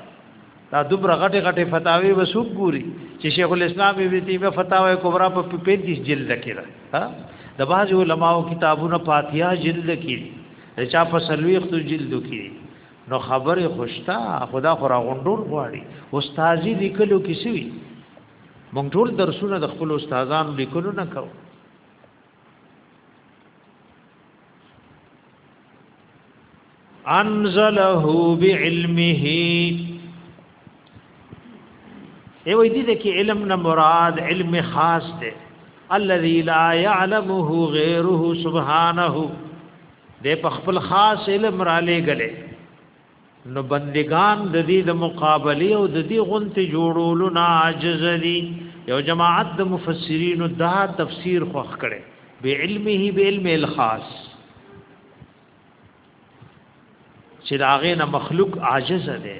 دا دومره غټه غټه فتاوی وسوب ګوري چې شیخ الاسلام ابن تیمیه فتاوی کبرا په 35 جلد کې ده ها د بعض علماو کتابونو فاتحه جلد کې ده چا په سلويخت جلد کې نو خبره خوشتا خدا خورا غندور غواړي استادی لیکلو کې سوي مونږ ټول درسونه د خپل استادانو لیکلو نه کوو انزله بعلمه ای وای دي کې علم نه مراد علم خاص دی الذي لا يعلمه غيره سبحانه دې په خپل خاص علم را لېګلې نو بندگان د دې د مقابله او د دې غنت جوړولو نه عاجز دي یو جماعت د مفسرین دا تفسیر خوخ کړي به علمه به علم الخاص چې داغه نه مخلوق عاجز دی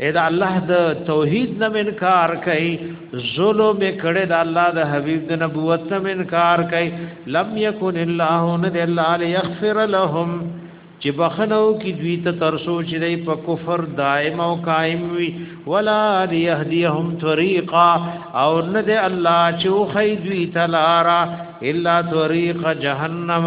اې دا الله د توحید نه انکار کوي ظلم کړي دا الله د حبیب د نبوت نه انکار کوي لم یکن الله ند الله ليغفر لهم چې بخنو کی دوی ته تر سوچ دی په کفر دائم او قائم وي ولا يهديهم طريقا او ند الله چې خو دوی تلارا الا طريق جهنم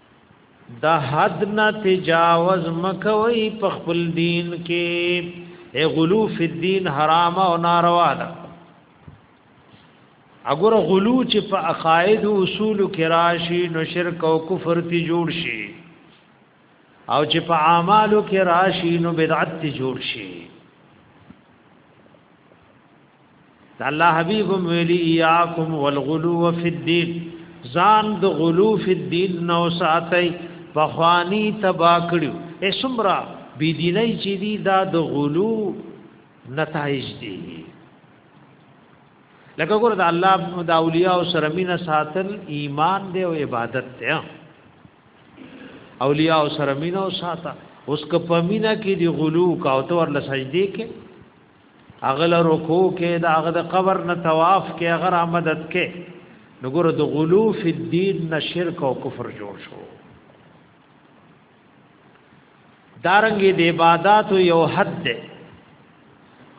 د حد نه تجاوز مکوي په خپل دین کې ای غلو فی الدین حرام او ناروا ده اگر غلو چې په عقاید او اصول کې راشي نو شرک او کفر تی جوړ شي او چې په اعمالو کې راشي نو بدعت تی جوړ شي الله حبیب ویلی یاکم والغلو فی الدین ځان د غلو فی الدین نو ساتي بخوانی تبا کړو اے سمرا بی دیني چې دی دا د غلو نتایج دی لکه ګور د الله د اولیاء او سره مینه ساتل ایمان دی او عبادت دی اولیاء او سره مینه او ساته اوس که په مینه کې دی غلو کا او تور لسجدي کې هغه له رکوع کې د هغه د قبر نه طواف کې هغه را مدد کې نګور د غلو فی الدین نه شرک او کفر جوړ شو دارنګ د عبادت یو حد ده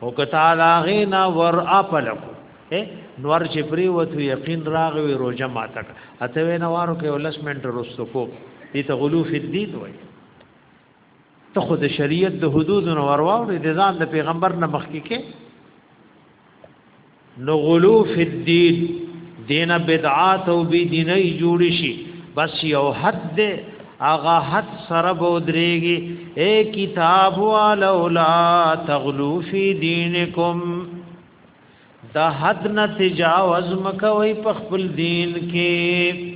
او کتا لاغه نا ور اپلکو نور چې پری وته یقین راغوي روزه ماته اته وینوارو کې ولسمنټ رسو کو دي ته غلو فی الدین وایي ته خو د شریعت د حدود نو ورواوري د ځان د پیغمبر نه مخکې کې نو غلو فی الدین دین بدعات او بی دیني جوړ شي بس یو حد دې اغه حد سره بودريږي اے کتاب ولولا تغلو فی دینکم دا حد نه تجاوز مکوي په خپل دین کې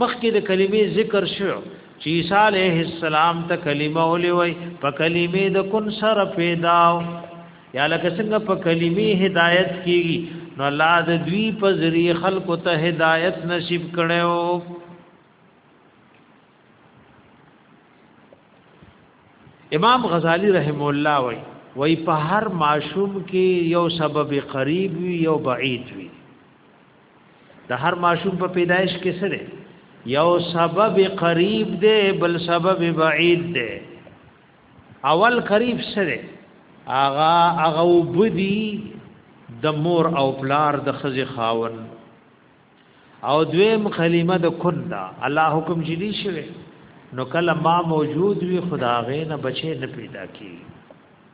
مخکې د کلمې ذکر شو چې عیسی علیه السلام ته کلمه ولې وای په کلمې د کن سره پیدا یا لکه څنګه په کلمې هدایت کیږي نو الله د دوی په ذریعہ خلق ته هدایت نصیب کړو امام غزالی رحم الله وای وای په هر معشوم کې یو سبب قریب وی یو بعید وی د هر ماشوم په پیدایش کې سره یو سبب قریب دی بل سبب بعید دی اول قریب سره اغا اغا وبدی د مور او پلار د خزي خاون او دویم کلمه د کن دا الله حکم جدي شوه نو کله ما موجود وی خداغه نه بچي نه پیدا کی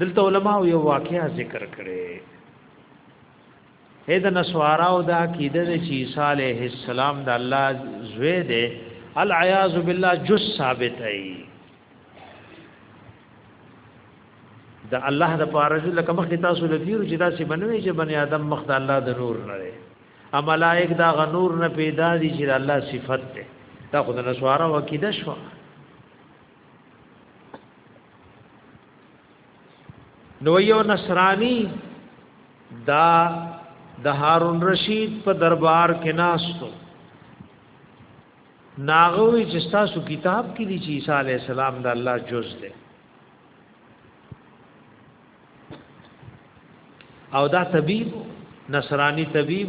دلته علما یو واقعیا ذکر کړي اې د نسواراو دا کیده چې عیسی علیه السلام د الله زوی دی العیاذ بالله جز ثابت ای د الله د پاره چې لکه مخ تاسو لفیرو چې دا سی بنوي چې بنی آدم مخ د الله د نور نه دی ا ملائک دا غ نور نه پیدا دي چې الله صفت ده دا خدای نسوارا وکیده شو نو یو نصرانی دا د هارون رشید په دربار کې ناستو ناغوی چې تاسو کتاب کې دی چې عیسی علی السلام د الله جز دی او دا طبيب نصراني طبيب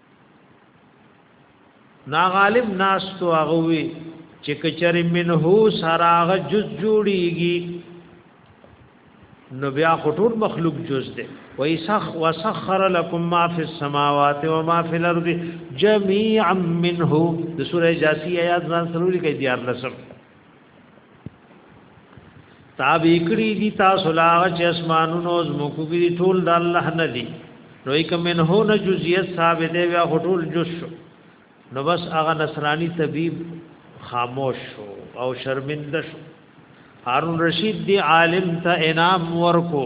نا غالب ناس تو هغه وی چې کچری منه سراغ جز جوړیږي نو بیا خطور مخلوق جز ده و یسخ وسخر لكم ما فی السماوات و ما فی الارض جميعا منه د سوره جاسیه آیات ځان سره لیکي دیار لسم تاب اکړی دی تاسو لا چې اسمانونو زمکو کې ټول د الله نه دی نو یک منه نه جزئیت ثابت دی یا ټول جز شو نو بس هغه نصرانی طبيب خاموش شو او شرمنده شو هارون رشید دی عالم ته انعام ورکو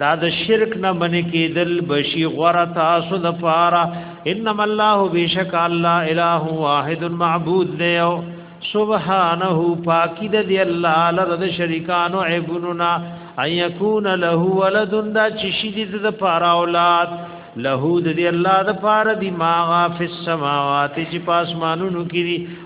دا د شرک نه من کېدل بشي غره تاسو د پاره انما الله بشک الله اله واحد معبود دی او سبحانه پاکی د دی الله لره د شریکانو عیبوننا ان یکون له ولد دا چې شي د د پاره اولاد له د دی الله د پاره دی ما غا فی السماوات چې پاسمانونو کې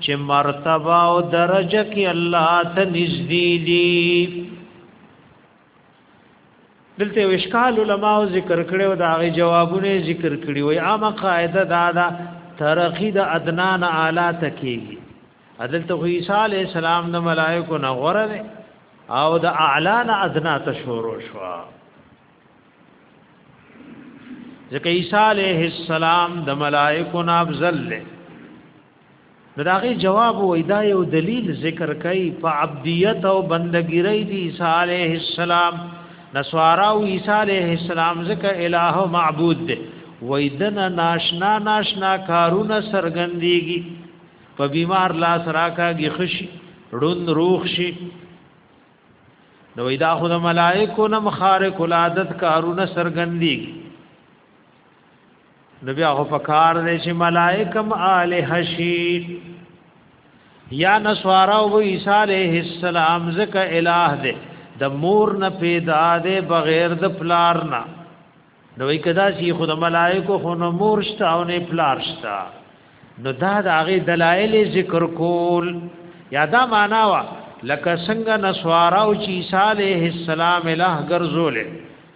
چې مرتبه او درجه کې الله ته نږدې دي دلته وشکال علماء ذکر کړي او دا غي جوابونه ذکر کړي وي عامه قاعده دا دا ترقی د ادنا نه اعلی تکیږي عدالت عیسی علی السلام د ملائکه نه غره او د اعلی نه ادنا ته شروع شو ځکه عیسی علیہ السلام د ملائکه نه افضل دی نو داغه جواب وای دا یو دلیل ذکر کوي په عبدیت او بندګیری دی عیسی علیه السلام نسوارا او عیسی علیه السلام ځکه الہ او معبود دی وای دن ناشنا ناشنا کارونه سرګندېږي په بیمار لاس راکاږي خشي ړوند روخ شي نو دا خود ملائکو نم خارق العادت کارونه سرګندېږي نو بیا هو پکار دې چې ملائکم الہ شی یا نسوارا او عیسی علیہ السلام زکه الہ دې د مور نه پیدا دې بغیر د پلار نه نو کدا چې خود ملائکو خو نو مور شته او نه پلار شته نو دا د هغه دلایل ذکر کول یا دا معنا وا لکه څنګه نسوارا او عیسی علیہ السلام الہ ګرځولې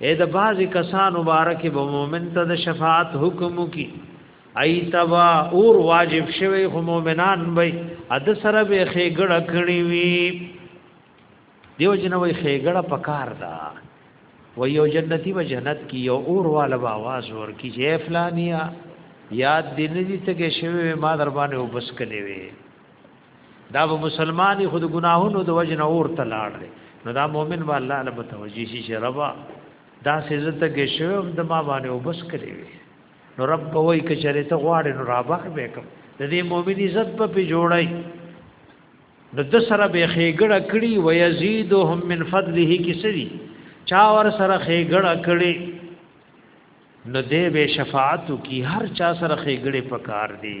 اې د بعضی کسان مبارک به مؤمن ته د شفاعت حکم کی ایتوا اور واجب شوی خو مؤمنان به اد سره به خېګړه کړی وی دیو جنوي خېګړه پکار دا و یو جنتی و جنت کی یو اور والا با आवाज ور کی چې فلانیا یاد دې نه دي ته کې شوی ما در باندې وبس کړی وی دا به مسلمانې خود ګناهونو د وجه نه اور ته لاړ دی نو دا مؤمن به الله له متوجي شي چې ربا دا سزا ته کې شوم د ما باندې وبس کړی وي نو رب به وایي چې چېرې ته غواړې نو را بخ به کوم د دې مؤمن عزت په پی جوړای نو د سره به خېګړه کړی و یزيدهم من فضله کسری چا ور سره خېګړه کړی نو دې به شفاعت کی هر چا سره خېګړه پکار دی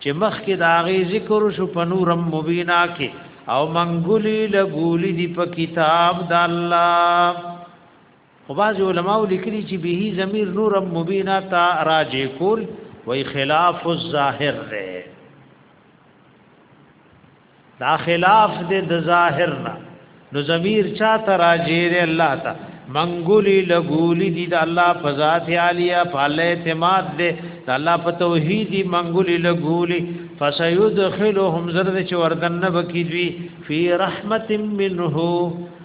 چې مخکې د هغې ذکر شو په نورم مبینا کې او منګولي لګولي دي په کتاب د الله خو بعض علماء لیکلي چې به ضمیر نورم مبینا تا راجع کول وای خلاف الظاهر ده دا خلاف دې د ظاهر نه نو ضمیر چا ته راجع دی الله ته منګولی لګولی دی د الله په ذات عالیه په الله اعتماد دی د الله په توحید منګولی لګولی فسيدخلهم زرد چې وردن نه بکی دوی فی رحمت منه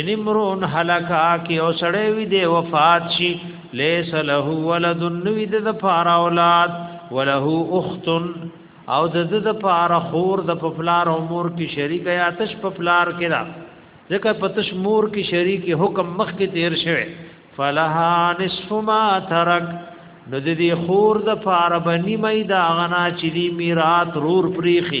ان امرون هلاکا کی او سړی وی دی وفات شي ليس له ولد نوی د پار اولاد وله اخت او د د پار خور د پفلار امور کی شریک یا تش پفلار کړه ځکه پتش مور کی شریک حکم مخ کی تیر شوه فلها نصف ما ترک نو د دې خور د پار بنی مې دا غنا چې دی میرات رور پریخي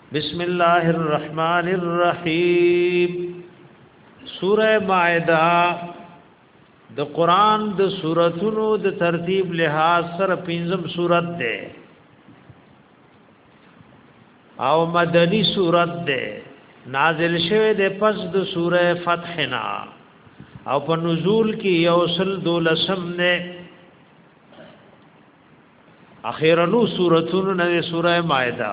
بسم الله الرحمن الرحیم سوره مائده د قران د سوراتونو د ترتیب لحاظ سره پنځم سورت ده او مدنی سورت ده نازل شوه د پس د سوره فتح نا او په نزول کې یو سل دولسم نه اخیرنو سورتونو نه سوره مائده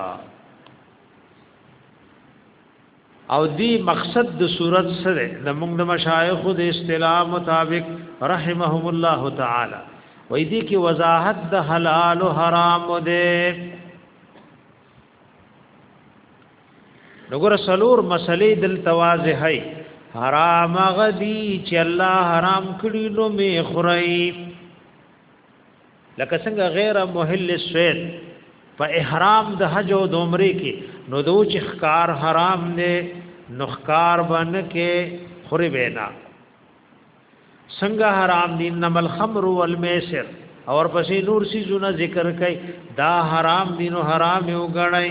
او دی مقصد د صورت سره د موږ د مشایخ د اصطلاح مطابق رحمهم الله تعالی وې دي کې وضاحت د حلال او حرام ده نګور سلور مسلې دل توازه هي حرام غدي چې الله حرام کړی نو می خوري لکه څنګه غیر محل سوید په احرام د حج او د عمره کې نو دو چې خکار حرام نه نو خکار باندې کې خوري وینا څنګه حرام دي نمل خمر والمیسر اور پسې نور سي زونه ذکر کوي دا حرام دي نو حرام یو غړای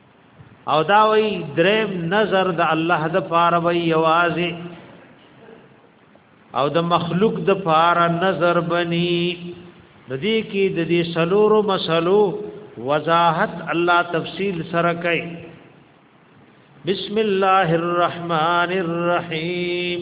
او دا وی دریم نظر د الله د پاره وی یوازې او د مخلوق د پاره نظر بنی د دې کې د دې سلورو مسلو وضاحت الله تفصیل سره کوي بسم الله الرحمن الرحیم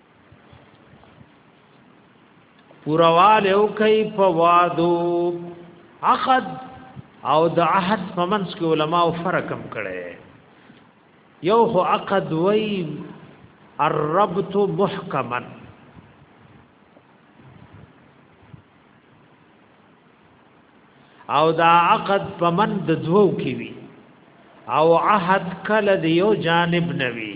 پورواله او کوي په وادو عقد او د عهد په منځ کې علما او فرق هم کړي یو خو عقد وای الربط محکما او دا عقد په من د دوو کې وي او عهد کله د یو جانب نوي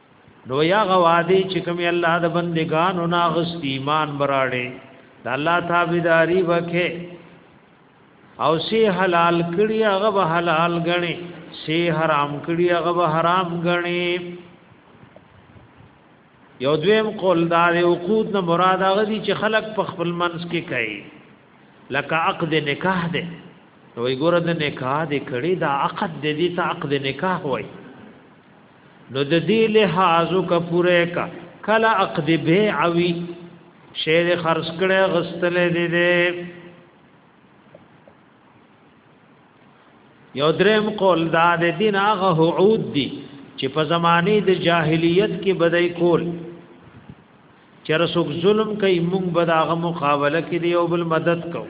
نو یا غوادي چې کوم الله د بندگانو ناغست ایمان براړي د الله تابعداري وکه او سی حلال کړي هغه به حلال غني سی حرام کړي هغه به حرام غني یو دویم قول دا د عقود نه مراد هغه دي چې خلق په خپل منځ کې کوي لکه عقد نکاح ده نو ګوره د نکاح د کړي دا عقد د دې ته عقد نکاح وایي نو د دې لحاظو کا پوره کا کله عقد بیع وی شیر خرڅ کړه غستلې دې دې یو دریم قول دا د دین هغه عود دی چې په زمانه د جاهلیت کې بدای کول چې رسوک ظلم کوي مونږ به داغه مقابله کې دی او بل مدد کوو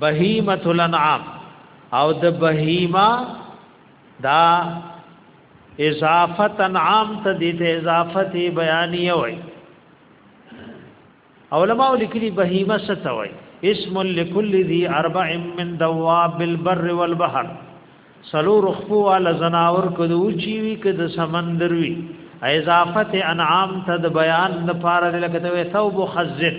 بهیمه الانعام او د بهیمه دا اضافت انعام ته دې ته اضافت بیانی وای علماء لیکلي بهیمه ستوي اسم لكل ذي اربع من دواب البر والبحر سلو رخفو ال زناور کدو چی وی کد سمندر وی اضافت انعام تد بیان د پاره لکه ته ثوب خزر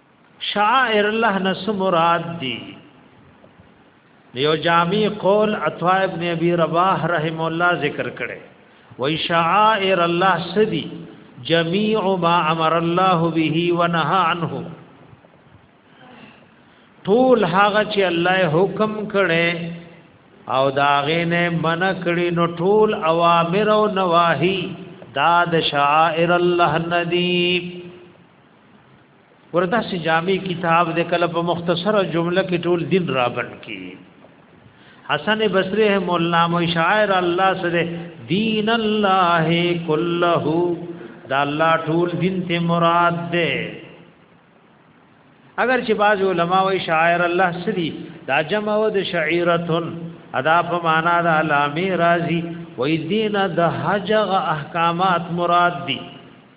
شعائر الله نس مراد دی یو جامع قول عطا ابن ابي رباح رحم الله ذکر کړي وای شعائر الله سدي جميع ما امر الله به ونهى عنه ټول هغه چې الله حکم کړي او داغه نه من کړي نو ټول اوامر او نواهي دا د شعائر الله ندی ورته سي جامع کتاب د کله په مختصره جمله کې ټول دین را بند کی حسن بصری ہے مولا مو شاعر الله سره دین الله کله دا الله ټول دین ته مراد ده اگر چې باز علماء او شاعر الله سری دا جمع و د شعیرتن ادا په معنا د علامه رازی وې دین د حجغ احکامات مراد دي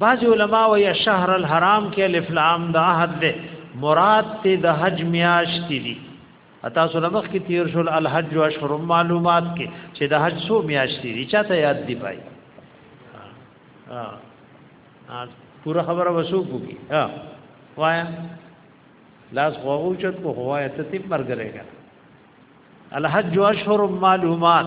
بعض علما و یا شهر الحرام کې الف لام د عهد ده مراد ته د حج میاشت دي اتا سره مخ کې تیر شول الحج او اشهر معلومات کې چې د حج سو میاشت دي چاته یاد دی پای ها ها پورا خبره وسو کوي ها وایا لاس غوغو چت کو هوایا ته تیم مرګره الحج او اشهر معلومات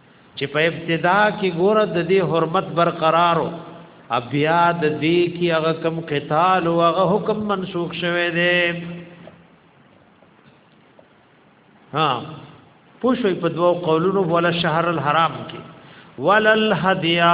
چې په ابتدا کې ګوره د دې حرمت برقرارو بیا د دې کې هغه کم قتال او هغه حکم منسوخ شوه دی ها پوښوي په دوو قولونو ولا شهر الحرام کې ولل هدیا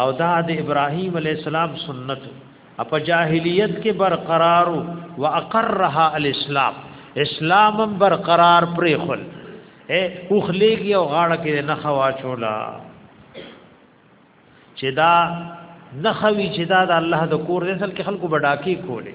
او دا د ابراهيم عليه السلام سنت اپ جاهلیت کې برقرار او اقرها الاسلام اسلام برقرار پرې خل اے اوخلېږي او غاړه کې نه خوا چولا چې دا نخوي چې دا د الله د کور د اصل کې خلکو بډاکی کولې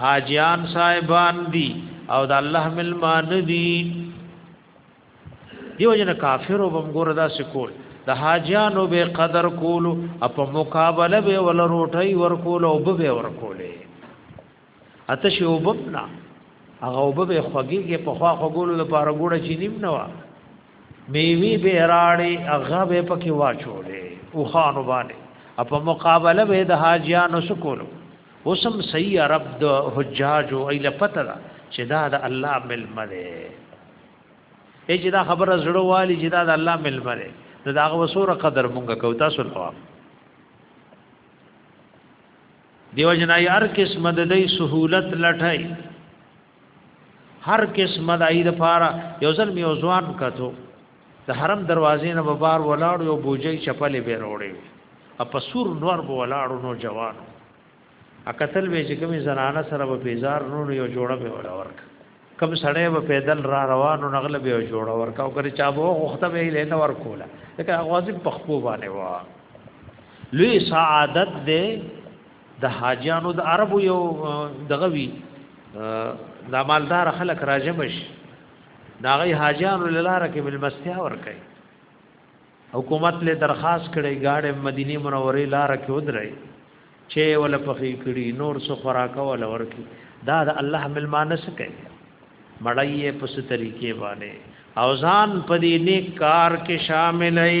حاجیان صاحبان دي او د الله ملمان دي دیو جن کافر وبم ګور دا سکول د حاجیانو به قدر کول او په مقابله به ول روټي ور کول او به ور کولې اته شی وبنا هغه وب به خوږی کې په خوا خوګولو لپاره ګوړه چینیم نه وا میوي به راړي هغه به پکې واچولې او خان باندې په مقابله به د حاجیانو سکولو اوسم صحیح عرب د حجاج او ایله پته ده چې دا د الله ملمه ده ای چې دا خبره زړه والی چې دا د الله ملمه ده نو دا وسوره قدر مونږه کو تاسو ته دیو جنای هر قسم د دې سہولت لټای هر قسم دای د پاره یو ځل می وزوان کتو د حرم دروازې نه به بار ولاړ یو بوجي چپلې به وروړي ا په سور نور به ولاړ نو جوان ا قتل وې چې کومي زنانه سره به بیزار نو یو جوړه به ولا ورک کم سړی به پیدل را روانو نغله به جوړه ورک او کړي چا به وخت به یې نه ورکوله دا غوازی پخپو باندې وا لوی سعادت دې د حاجیانو د عربو یو دغه وی د مالدار خلک راجم شي دا غي حاجیانو لاره کې بل مستیا ور کوي حکومت له درخواست کړي گاډه مدینه منورې لار کې ودرې چې ول پخې کړي نور سو خوراک ول ورکی دا د الله ملمانه سکه مړایې په ست طریقې باندې او ځان په دې نیک کار کې شاملې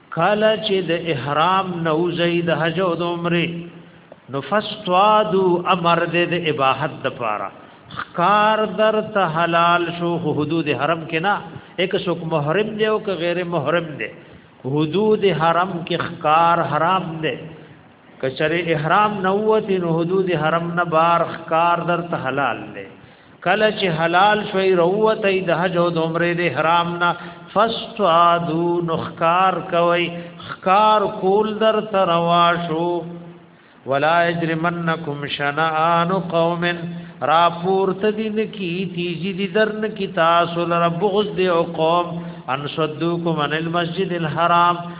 کله چې د احرام نوځي د حج او د عمره نو فاستوادو امر دې د اباحت د پاره خکار در ته حلال شو حدود حرم کې نه یک څوک محرم دی او که غیر محرم دی حدود حرم کې خکار حرام دی کچره احرام نووتی نو حدود حرم نه بار خکار در ته حلال دی کله چې حلال شوی روته د حج او د عمره د احرام نه فاستعادو نخکار کوي خکار کول در تروا شو ولا اجرمنکم شنآن قوم را پورت دین کی تیزی دی درن کی تاسو لرب غز دی او قوم ان صدوکم عن المسجد الحرام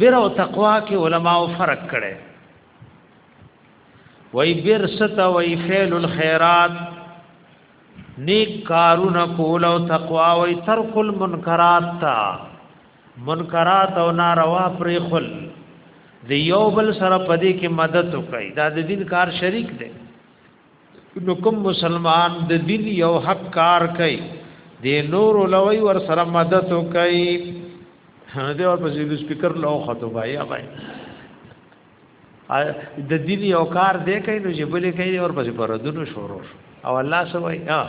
بر او تقوا کې علما او فرق کړي وای بر ست وای فعل الخيرات نیک کارونه کول او تقوا وای ترک المنکرات تا منکرات او ناروا پرې خل د یو بل سره پدې کې مدد وکړي دا د دین کار شریک دی نو کوم مسلمان د دین یو حق کار کوي د نور لوی ور سره مدد کوي دې ور پسې د سپیکر لو خطو بای بای د دین یو کار دې کوي نو چې بلې کوي ور پسې پر دونو شروع او الله سوي ها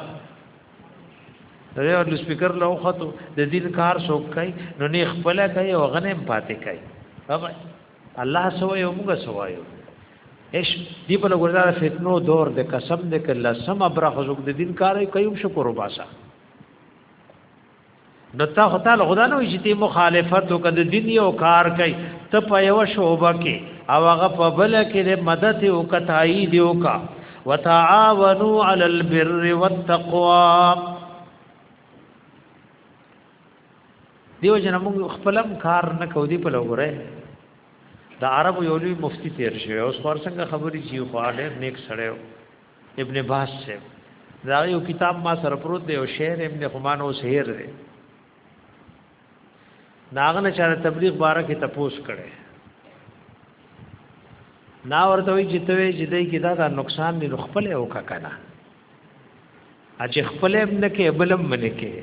دې ور سپیکر لو خطو د دین کار سو کوي نو نه خپل کوي او غنم پاتې کوي بای الله سو یو موږ سو وایو ايش دی په لګوردار فتنو دور د قسم د کله سم ابره حضور د دین کارې کوي شکر وباسا نو تا خدای له خدای نو چې مخالفت او کده دین یو کار کوي ته په یو شوبه کې او هغه په بل کې د مدد او کتای دی او کا وتعاونوا علی البر والتقوا دیو جن موږ خپلم کار نه کو دی په لګره د عرب یو لوی مفتی تیر شوی اوس پر څنګه خبرې چی خو ډېر نیک سره ابن باز سے دا یو کتاب ما سره پروت دی او شعر ابن خمان او شعر دی ناغنه چاره تبلیغ باره کې تپوس کړي نا ورته وی چې ته وی چې دای کې دا, دا نقصان دی خپل او کا کنه اچ خپل هم نه کې بلم نه کې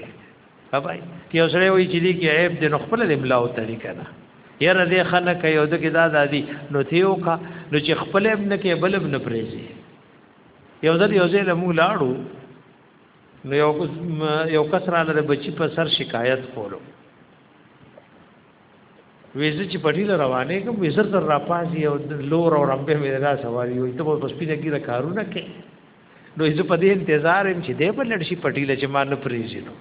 بابا یو سره وی چې دی کې عیب د خپل د املا او طریقه نه یره دې خنه کې یو د کې دا دادی نو تیو کا نو چې خپل هم نه کې بلم نه پریزي یو ځل یو ځل مو لاړو نو یو یو کس را لره بچی په سر شکایت کولو ویزه چې پټی له روانې کوم ویزه تر را پاسي او لور او رمبه مې را سواري وي ته په سپینه کې را کارونه کې نو یې په دې انتظار يم چې دې په لړ شي پټی له چې ما نه پریږي نو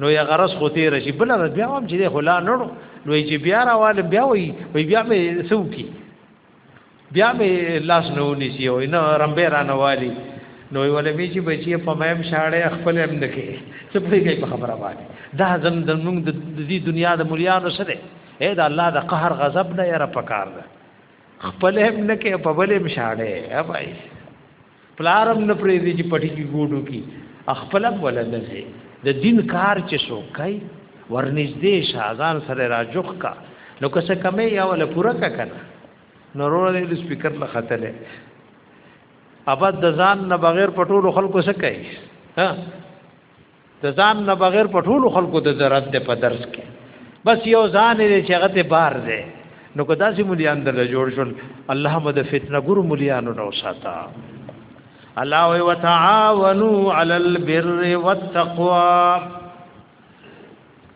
نو یا غرس خو تیر شي بل را بیا هم چې خلا نړو نو چې بیا راواله بیا وي وي بیا مې سوکي بیا می لاس نو نیسی او نه رمبه را نوالی نو ولې می چې بچی په مېم شاړې خپل هم نکې څه پریږي په خبره باندې دا زم د موږ د دې دنیا د مليانو سره اے دا الله د قهر غضب نه یره پکار ده خپل هم نکې په بلې مشاړې ا بھائی پلارم نه پرې دې چې پټي کې ګوډو کې خپل هم ولا نه د دین کار چې شو کوي ورنږدې شازان سره راجوخ کا نو که څه کمې یا ولا پورا کا کنه نورو دې د سپیکر له خطلې ابد د ځان نه بغیر پټولو خلکو څه کوي ها د ځان نه بغیر پټولو خلکو د ضرورت ته په درس کې بس یو ځان دې چې هغه ته بار دی نو کو داسې مليان دل جوړ شول الله مد فتنه ګور مليانو نو ساته الله وی وتعاونوا علی البر والتقوا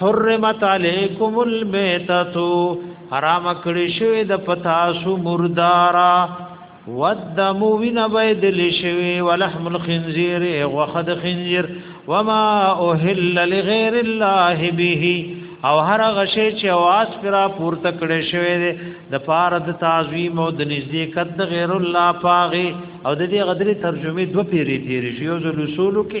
حرمت علیکم المیتتو حرام کړی شوی د پتاسو مردارا ودم وین بيد لشوی ولحم الخنزير وخد خنزير وما اوهل لغير الله به او هر غشي چې واس کرا پورته کړي شوی د پاره د تعظیم او د نزدېکت د غیر الله پاغي او د دې غدري ترجمه دو پیری تیری شو یو ځل رسولو کې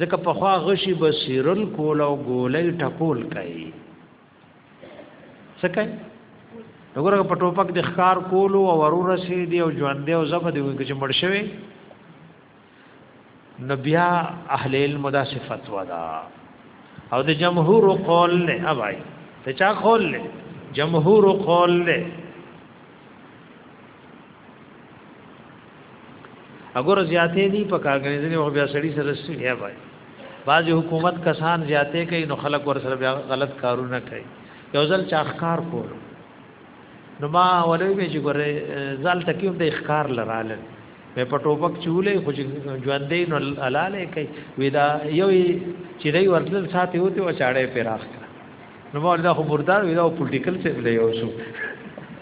ځکه پخوا غشي به سیرل کول او ګولۍ ټکول کوي څه کوي وګوره په ټوپک د ښکار کولو او ورور سي دی او ژوند دی او زبد وي چې مړ شوی نو بیا اهل علم دا صفت ودا او د جمهور قول نه اوای ته چا قول نه جمهور قول نه اګور زیاتې دي په کارګرې دي او بیا سړی سره سړي وای بعض حکومت کسان زیاتې کوي نو خلک ور سره بیا غلط کارونه کوي یو ځل چاخکار کول نو ما ولې به چې ګوره ځل تکیوم د اخکار لراله په پټوبک چولې خو ژوندې نو الاله کوي ودا یو چې دی ورتل ساتي وته او چاړې پیراخ نو ما دا خو مردار وی دا پولیټیکل څه دی یو شو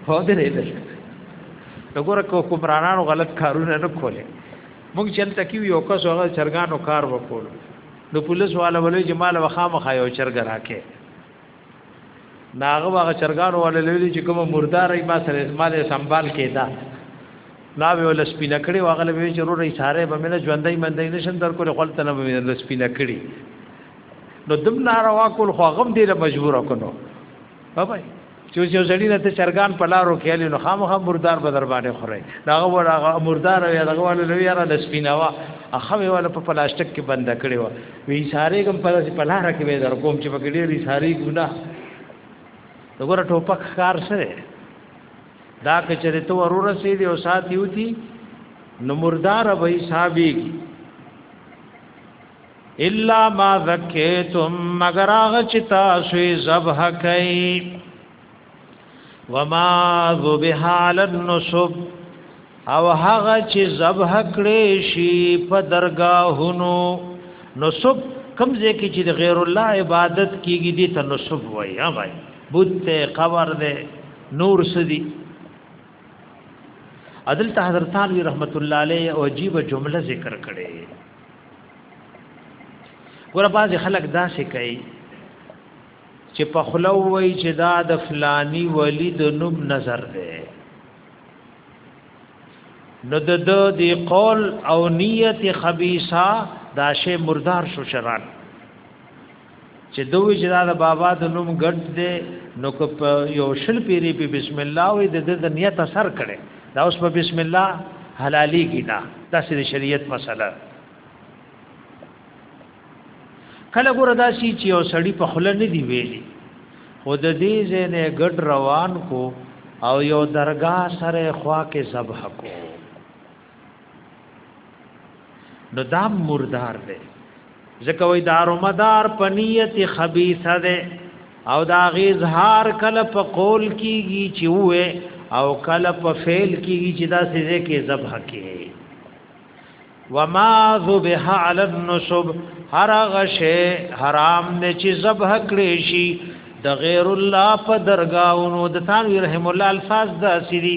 هو دې نه دل وګوره کو کومرانانو غلط کارونه نه کوله موږ چل تکي یو کس هغه چرګانو کار وکول نو پولیس والا ولې جمال وخا مخا یو چرګ راکې ناغه هغه چرګانو والا لوي چې کوم مردار ای ما سره مال سنبال کېدا لا به ول سپینه کړي واغله به ضروري ساره به مله ژوندۍ مندۍ نشم در کول خپل تنه به ول سپینه کړي نو دم ناروا کول خو غم دې له مجبور کړو بابا چې یو ځړی نه ته چرګان په لارو کې لې نو خامخا مردار به در باندې خوري دا هغه مردار یا دغه ول لوی را د سپینوا هغه ول په پلاستیک کې بند کړي و وی ساري کوم په داسې په لار کې به در کوم چې پکې ډېری ساري ګنا وګوره ټوپک کار سره دا کچره ته ورور سي دی او سات یو دي نو مردار به حسابي الا ما ذکیتم مگر هغه چې تاسو یې ذبح کړئ وما ذبح علی النصب او هغه چې ذبح کړې شي په درگاهونو نصب کم ځکه چې د غیر الله عبادت کیږي دي ته نصب وای ها وای بت ته قبر ده نور سدي عدل ته حضرت علی رحمت الله علیه عجیب جمله ذکر کړي ګور باز خلک دا څه کوي چې په خلو وای چې دا د فلانی ولی د نوم نظر دی نو د دې قول او نیت خبيثه دا شی مردار شو شران چې دوی چې دا د بابا د نوم ګډ دی نو که په یو شل پیری په بسم الله وي د د نیت اثر کړي دا اوس په بسم الله حلالي کینا دا سې شریعت مسله کله ګور دا شي چې یو سړی په خله نه دی ویلي خو د دې ځنه ګډ روان کو او یو درگاه سره خوا کې ذبح کو نو دا مردار دی ځکه وای دا رمدار په نیت خبيثه ده او دا غیظ هار کله په قول کیږي چې وې او کله په فعل کیږي چې دا سزه کې ذبح کې وما ذبح علی النصب هر غشه حرام نه چې ذبح کړي شي د غیر الله په درگاہونو د ثانوی رحم الله الفاظ د اسری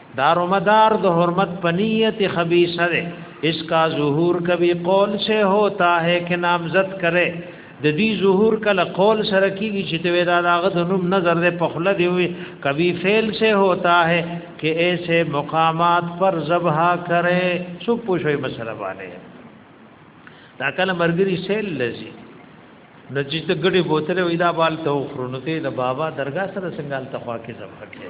دا رمدار د حرمت په نیت خبيثه ده اس کا ظهور کبي قول سے ہوتا ہے کہ نامزد کرے د دې ظهور کله قول سره کیږي چې ته دا داغه د نوم نظر دې په خله دی وي کبي فعل سے ہوتا ہے کہ ایسے مقامات پر ذبح کرے سو پوښوي مسله باندې دا کله مرګري سیل لذي نو چې ته ګډي بوتل وې دا بال ته خورنته د بابا درگاه سره څنګه تخوا کې ذبح کړي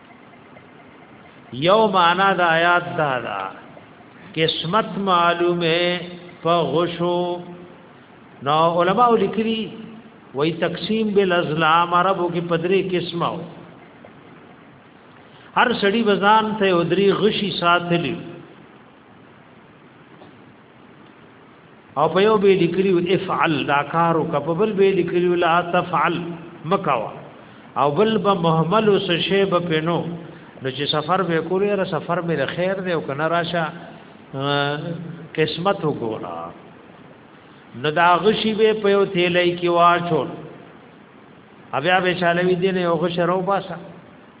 یو معنا د آیات دا دا قسمت معلومه په غشو نو علماء لیکلي وای تقسیم بالازلام عربو کې پدری قسمه هر سړی بزان ته ودری غشي ساتلی او په یو به لیکلیو افعل دا کارو کپ بل به لیکلیو لا تفعل مکوا او بل به محمل سشی به پینو نو چې سفر به کولې را سفر مې خیر دی او کنه راشه قسمت وګورا نو دا غشي به په یو تیلې کې واچول بیا به چالوي دین یو غشرو باسه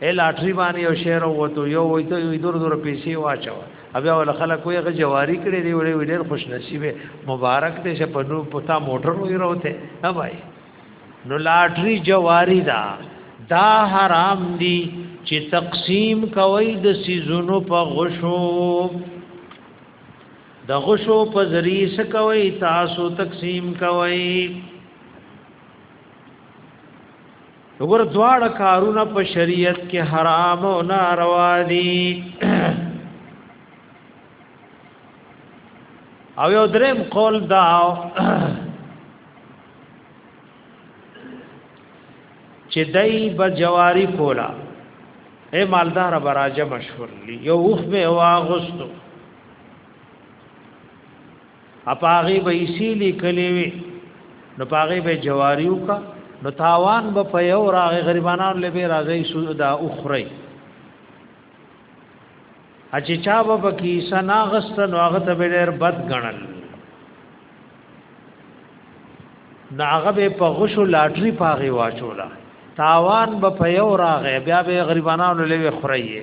اے لاټری باندې یو شعر وته یو وای ته یو دور دور پیسې واچو بیا ول خلک وی غ جواری کړي دی وړي ډیر خوش نصیب مبارک دې شه په نو پتا موټر وی راوته نه بھائی نو لاټری جواری دا دا حرام دی چې تقسیم کوي د سيزونو په غشو د غشو په ذریعہ سکوي تاسو تقسیم کوي وګوره دواړه کارونه په شریعت کې حرام او ناروا دي او یو دریم قول دا چې دای به جواری کولا اے مالدار براجه مشهور لی یو اوخ به واغستو اپاغي به اسی لیکلې وي نو پاغي به جواریو کا نو تاوان به په یو راغ غریبانان لبه راځي سود دا اخري اچې چا به پکې سنا غست نو هغه ته به ډېر بد غنل دا هغه به په غشو لاټري پاغي واچولا تاوان به په یو راغ بیا به غریبانان لبه خوري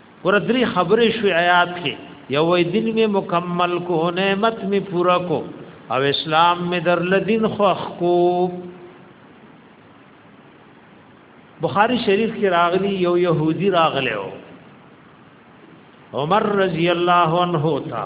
ګور درې خبرې شو آیات کې یو وای دین می مکمل کو نعمت می پورا کو او اسلام می در لدین خوخ کو بخاری شریف کې راغلی یو يهودي راغلی او عمر رضی الله عنه تا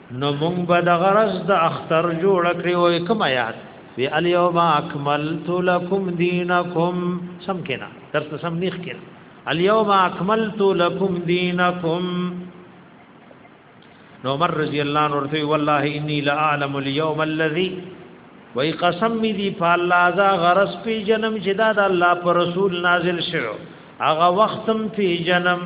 نو مونږ به د غرض د اختر جوړ کړی وای کوم یاد وی الیوم اکملت لکم دینکم سم کنا درس سم نیخ کنا الیوم اکملت لکم دینکم نو عمر رضی الله عنه ورته والله انی لا اعلم الیوم الذی وای قسم می دی په الله ذا غرض پی جنم چې دا د الله پر رسول نازل شوه هغه وختم پی جنم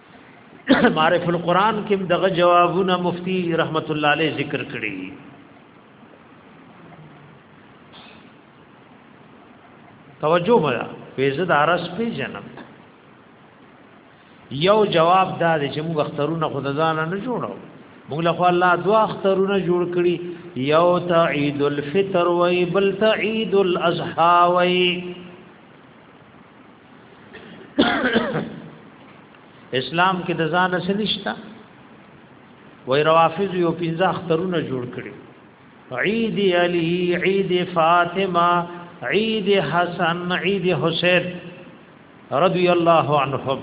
معرف القرآن کې دغه جوابونه مفتی رحمت الله علیه ذکر کړی توجه ولا فیضه د عرس په جنم یو جواب دا دی چې موږ اخترونه خود ځان نه جوړو موږ له الله دوا اخترونه جوړ کړی یو ته عید الفطر وای بل ته عید الاضحی وای اسلام کې د ځان څه نشتا وای روافض یو پنځه اخترونه جوړ کړي عید علی عید فاطمه عید حسن عید حسین رضی الله عنهم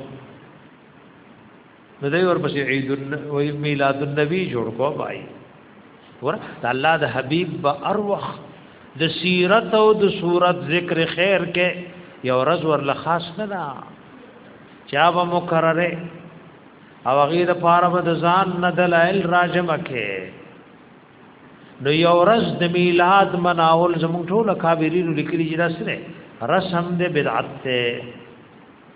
نو دوی ورپسې عید النبی میلاد النبی جوړ کو بای ور الله د حبیب با اروخ د سیرت او د صورت ذکر خیر کې یو ورځ ورله خاص نه دا چا به مکرره او غیر پاره به د ځان نه دلایل راجمه کې نو یو ورځ د میلاد مناول زمونږ ټول کابرینو لیکلي چې دا سره رسم دې بدعت ته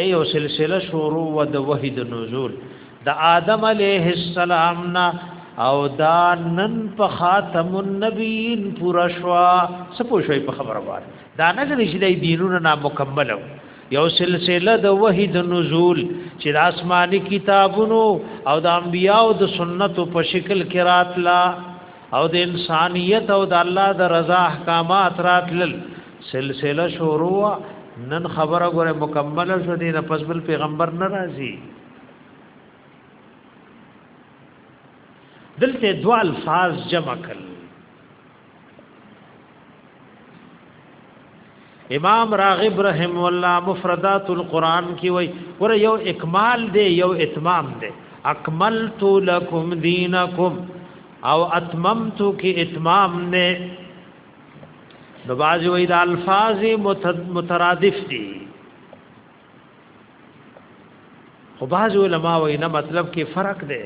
ایو سلسله شروع و د وحی د نزول د آدم علیه السلام نا او دا نن په خاتم النبیین پورا شوا سپو شوی په خبره وار دا نه غلی چې د دینونو نا مکمل یو سلسله د وحی د نزول چې د آسماني کتابونو او د انبیاو د سنتو په شکل کې راتلا او د انسانیت او د الله د رضا احکامات راتلل سلسله شروع نن خبره غره مکمله شو دي نه پس بل پیغمبر ناراضي دلته دوا الفاظ جمع کړل امام راغب رحم الله مفردات القرآن کی وای ور یو اکمال دی یو اتمام دی اکملت لکم دینکم او اتممت کی اتمام نه نو باز وای د الفاظ مترادف دي خو بعض علما وایي نه مطلب کې فرق دی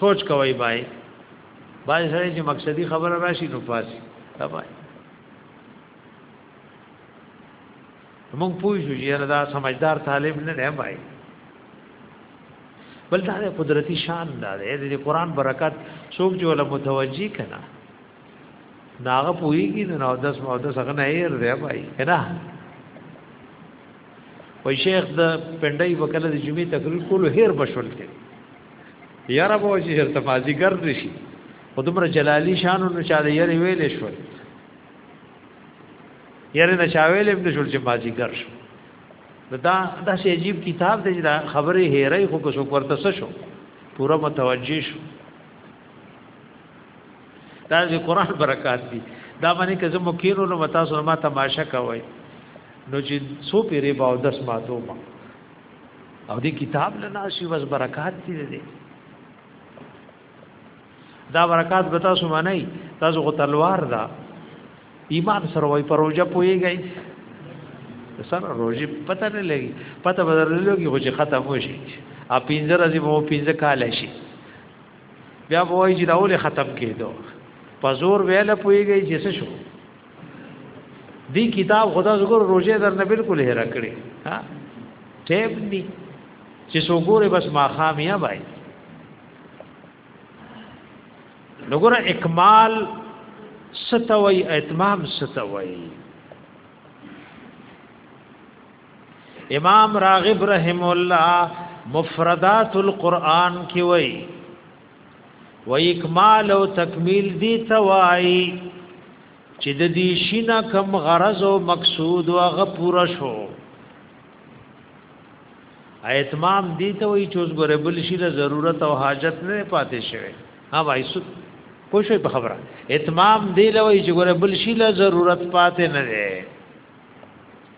سوچ کوي بای بای سره چې مقصدی خبره راشي نو پاسي تبای موږ پوه شو چې دا سمجدار طالب نه دی بای بل دا قدرتی شان دا دی د قران برکت څوک جو له متوجي کنا ناغه پوېږي نو داس مو داس هغه نه هیر دی بای کنه وای شیخ د پندای وکاله د جمعې تقریر کولو هیر بشول کې یاره به چې هر تفاضی ګرځ شي او دومره جلالی شان نو چا دی یې ویلې شو یاره نه چا ویلې په شول چې ماضی ګر شو دا دا شی عجیب کتاب دی دا خبره هیرای خو کو شو ورته شو پورا متوجه شو دا چې قران برکات دي دا باندې که زه مکینو نو متا سره ما تماشا کوي نو چې سو پیری با او دس ماتو ما او دې کتاب لنا شي بس برکات دي دې دا برکات به تاسو معنی تاسو غو تلوار دا ایمان سره وای پروژه پويږي سر روزي پته نه لګي پته بدللو کې خو چې ختم وشي ا پینځه ورځې مو پینځه کال شي بیا وایي چې دا ولې ختم کېدو په زور ویل پويږي چې څه شو دی کتاب خدا زګور روزه در نه بالکل هره کړی ها ټیب دی چې سوګوره بس ما خامیا بای نګوره اکمال ستوي اتمام ستوي امام راغب رحم الله مفردات القرآن کی وی و اکمال او تکمیل دی توای چې د دې شینه کم غرض او مقصود او غ پورا شو اتمام دی ته وی چوز ګره بل شي له ضرورت او حاجت نه پاتې شوی ها وای سو پوښي په خبره اتمام دی لوي چې ګره بل شي له ضرورت پاتې نه دی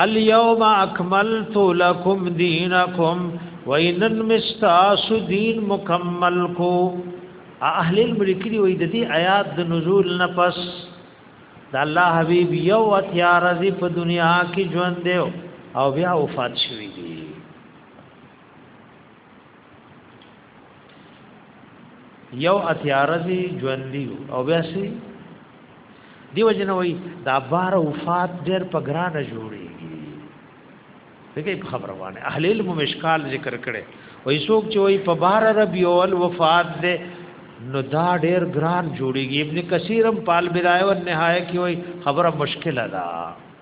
اليوم اکملت لكم دينكم وینن مستاس دین مکمل کو اهل الملکری وې د دې آیات د نزول نه پس د الله حبیب یو اتیا رضی په دنیا کې ژوند دی او بیا وفات شوی دی یو اتیارزی ژوندۍ او بیا سي دیو جن وای دا بار وفات ډېر په ګران جوړیږي دغه خبره وانه اهل علم مشکال ذکر کړي وای څوک چې وای په بار ربیع اول وفات ده نو دا ډېر ګران جوړیږي ابن کثیرم پال بدايه او نهایه کې وای خبره مشکله ده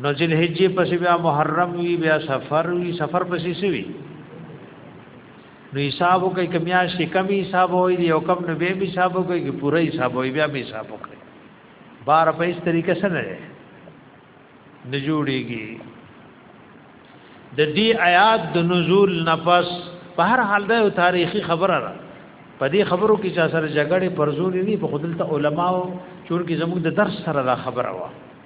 نو ذل حجې پسې بیا محرم وی بیا سفر وی سفر پسې سوي نو حساب کوي کمیا شي کمی حساب وي دی او کم نو به حساب کوي کې پوره حساب وي بیا به حساب کوي بار په اس طریقې سره نه نه جوړيږي د دې آیات د نزول نفس په هر حال دا یو تاریخي خبره ده په دې خبرو کې چې سره جګړې پرزوري دي په خودلته علماو چور کې زموږ د درس سره دا خبره وه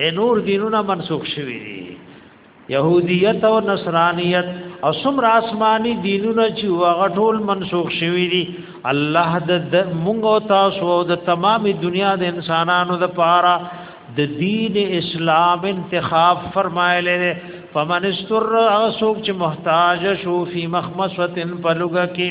اے نور دینونه منسوخ شوی دي يهوديت او نصرانيت او سمر آسماني دینونه چې هغه ټول منسوخ شوی دي الله د مونږ او تاسو او د تمام دنیا د انسانانو د پاره د دین اسلام انتخاب فرمایلی دی فمن استر اسوک چې محتاج شو فی مخمصه پلوګه کې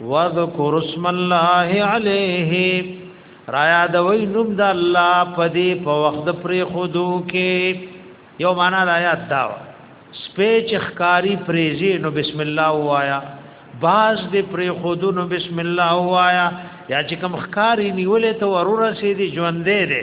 وذکر اسم الله علیه را یادوي نوم د الله په دې په وخت پر خودو کې یو معنا د آیات دا سپېچ خکاری پریزي نو بسم الله وایا باز دې پر خودو نو بسم الله وایا یا چې کوم خکاری نیولې ته ورور سي دي ژوندې دي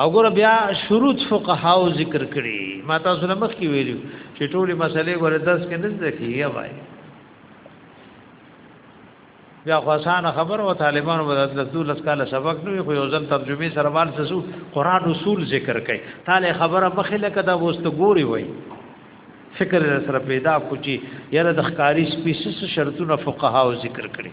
او ګور بیا شروط فقهاو ذکر کړي ما تاسو له مخ کې ویلو چې ټولې مسلې ګور درس کې نه ځکه یا وای بیا خو آسان خبر او طالبانو به د دولس کال سبق نو خو یو ځل ترجمه سره وال سسو قران اصول ذکر کړي تاله خبره مخې لکه دا وست ګوري وای فکر سره پیدا کوچی یره د ښکاری سپیس شرطونه فقها او ذکر کړي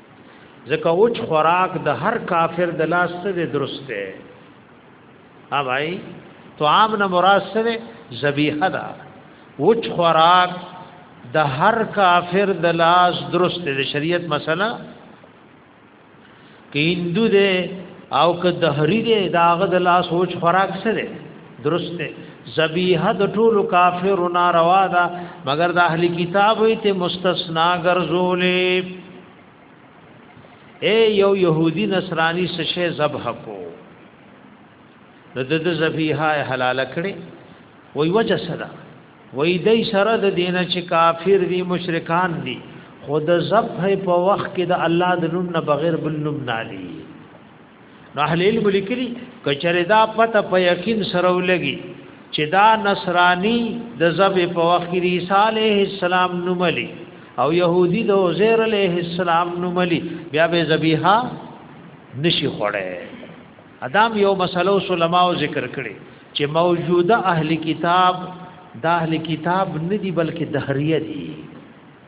ځکه اوچ خوراک د هر کافر د لاس څخه درست دی ها بھائی تو عام نه مراد سره ذبیحه ده اوچ خوراک د هر کافر د لاس درست دی شریعت مسله کې هندو دی او که دهری دی داغه د لاس اوچ خوراک سره درست ده ذبیحه د ټولو کافر ناروا ده مگر د اهلی کتاب ته مستثنا ګرځولې اے یو يهودي نصراني سشه ذبح کو نو د ذبیحه حلال کړي وای وجه سره وای دای سره د دین چې کافر دي مشرکان دي خود ذبح په وخت کې د الله د نوم نه بغیر بل نوم نه دي نو اهل علم لیکلي کچره دا پته په یقین سره ولګي چې دا نصرانی د زب په وخت کې عیسی علیه السلام نوملی او يهودي د عزیر علیه السلام نوملی بیا به ذبیحه نشي خوړې ادم یو مسلو علماء ذکر کړي چې موجوده اهل کتاب د اهل کتاب ندي بلکې دهریه دي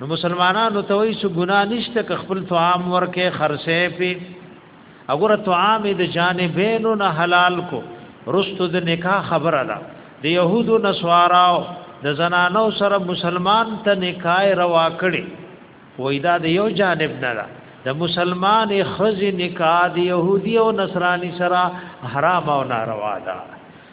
نو مسلمانانو ته وایي چې ګناه نشته که خپل طعام ورکې خرڅې پی وګوره طعام د جانبینو نه حلال کو رستو د نکاح خبره ده د يهودو نسواراو د زنانو سره مسلمان ته نکاح روا کړي وای دا د یو جانب نه ده د مسلمان خزي نکاح د يهودي او نصراني سره حرام او ناروا ده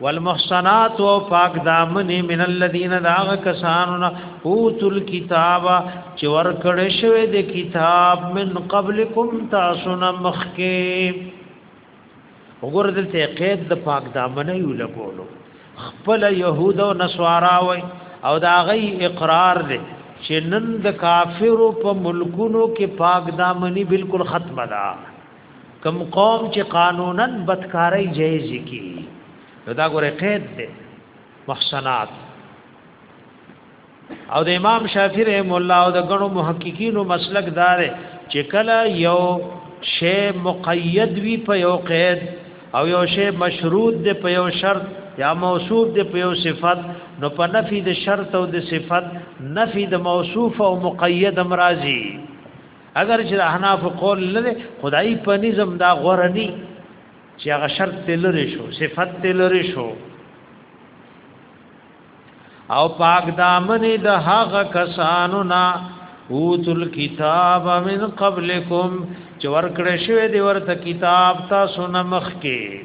والمحصنات او پاک دامن من الذين داغ کسانو نه اوتل کتاب چې ور کړې شوی د کتاب من قبلکم تاسو نه مخکې وګوره دلته قید د پاک دامن یو لګولو خپل يهود او نصارا وای او دا غي اقرار دي چې نن د کافرو په ملکونو کې پاک دامني بالکل ختمه ده کم قوم چې قانونا بدکارۍ جایز کی نو دا ګوره قید دی محسنات او د امام شافعی رحم الله او د غنو محققینو مسلک دار چې کله یو شی مقید وی په یو قید او یو شی مشروط دی په یو شرط یا موصوف دی په یو صفت نو په نفي د شرط او د صفت نفي د موصوف او مقید امراضی اگر چې احناف قول لري خدای په نظم دا غوړه دي چې هغه شرط تلری شو صفت تلری شو او پاک دامن د هغه کسانو نا اوتل کتاب من قبلکم چې ورکړې شوی دی ورته کتاب تاسو نه مخ کې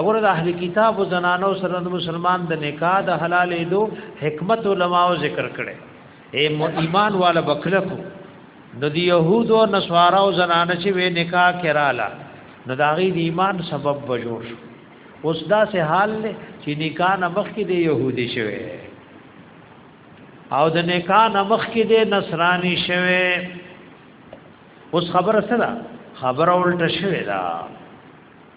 اگر د اهل کتاب او زنانو سره د مسلمان د نکاح د حلالې دو حکمت علماء ذکر کړي اے ایمان والا بکلکو نو دی يهود او نصارا او زنانه چې وې نکاح کراله نو دا غي د ایمان سبب بجوړ شو اوس دا سه حال له چې نکاح نمخ کې دی يهودي شوی او د نکاح نمخ کې دی نصراني شوی اوس خبره سره خبره الټه شوی دا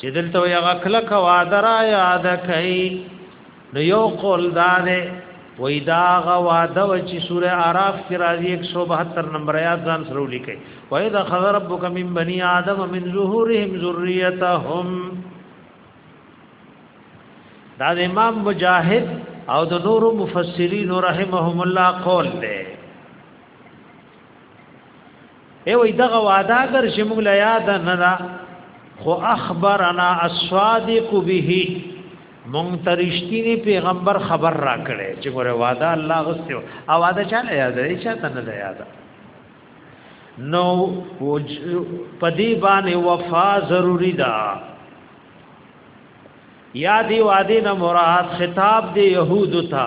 چې دلته یو غکله کا وعده را یاد کړي نو یو قول دا ده وای دا غ وعده و چې سوره আরাف کې راځي 172 نمبر آیات ځان سره ولیکي وای دا خذ ربک من بنی آدم من ظهورهم ذریتهم دا د امام مجاهد او د نورو مفسرین رحمهم الله قول دی ای وای دغه وعده اگر چې موږ لا یاد نه دا خو اخبرنا الصادق به مونږ ترشتینی پیغمبر خبر را کړي چې ګوره وعده الله غوښتي او وعده چا نه یاد دی چا ته نه یاد نو پدی باندې وفا ضروری ده یا دی وعده نه مراد خطاب دی يهود ته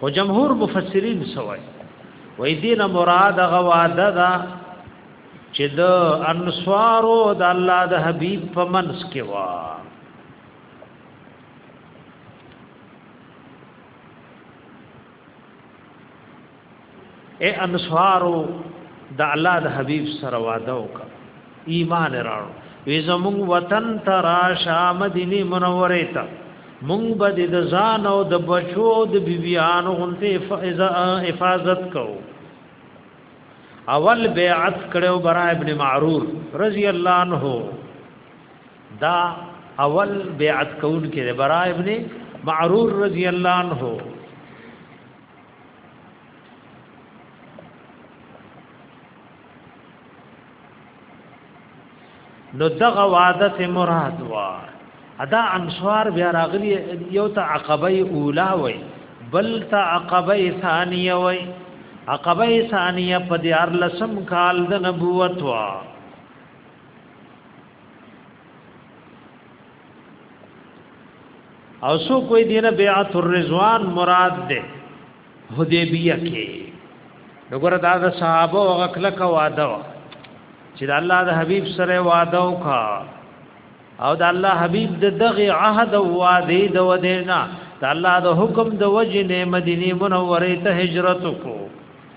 خو جمهور مفسرین سوای وای دینه مراد غواده دا چې د انصارو د الله د حبیب په منس کې وا اے انصارو د الله د حبیب سره واده وکړه ایمان راړو وی زمون وطن ته راشه مدینه منوره ته مونږ به د ځان او د بچو د بیبیانو غونته حفاظت کو اول بیعت کړو برا ابن معرور رضی الله عنه دا اول بیعت کون کې برا ابن معرور رضی الله عنه نو دغه وعده ته مراد وا ادا انصار بیا راغلی یو ته عقبه اولا وای بل ته عقبه ثانیه وای عقبه ثانیه په دیار لسم کال د نبوت وا او سو کوئی دینه بیعت الرضوان مراد ده حدیبیه کې وګوره دا د صحابه او غکله کا وعده وا چې د الله د حبیب سره وعده وکا او د الله حبیب د دغه عهد او وعده د ودینا د الله د حکم د وجه نه مدینه منوره ته هجرت کو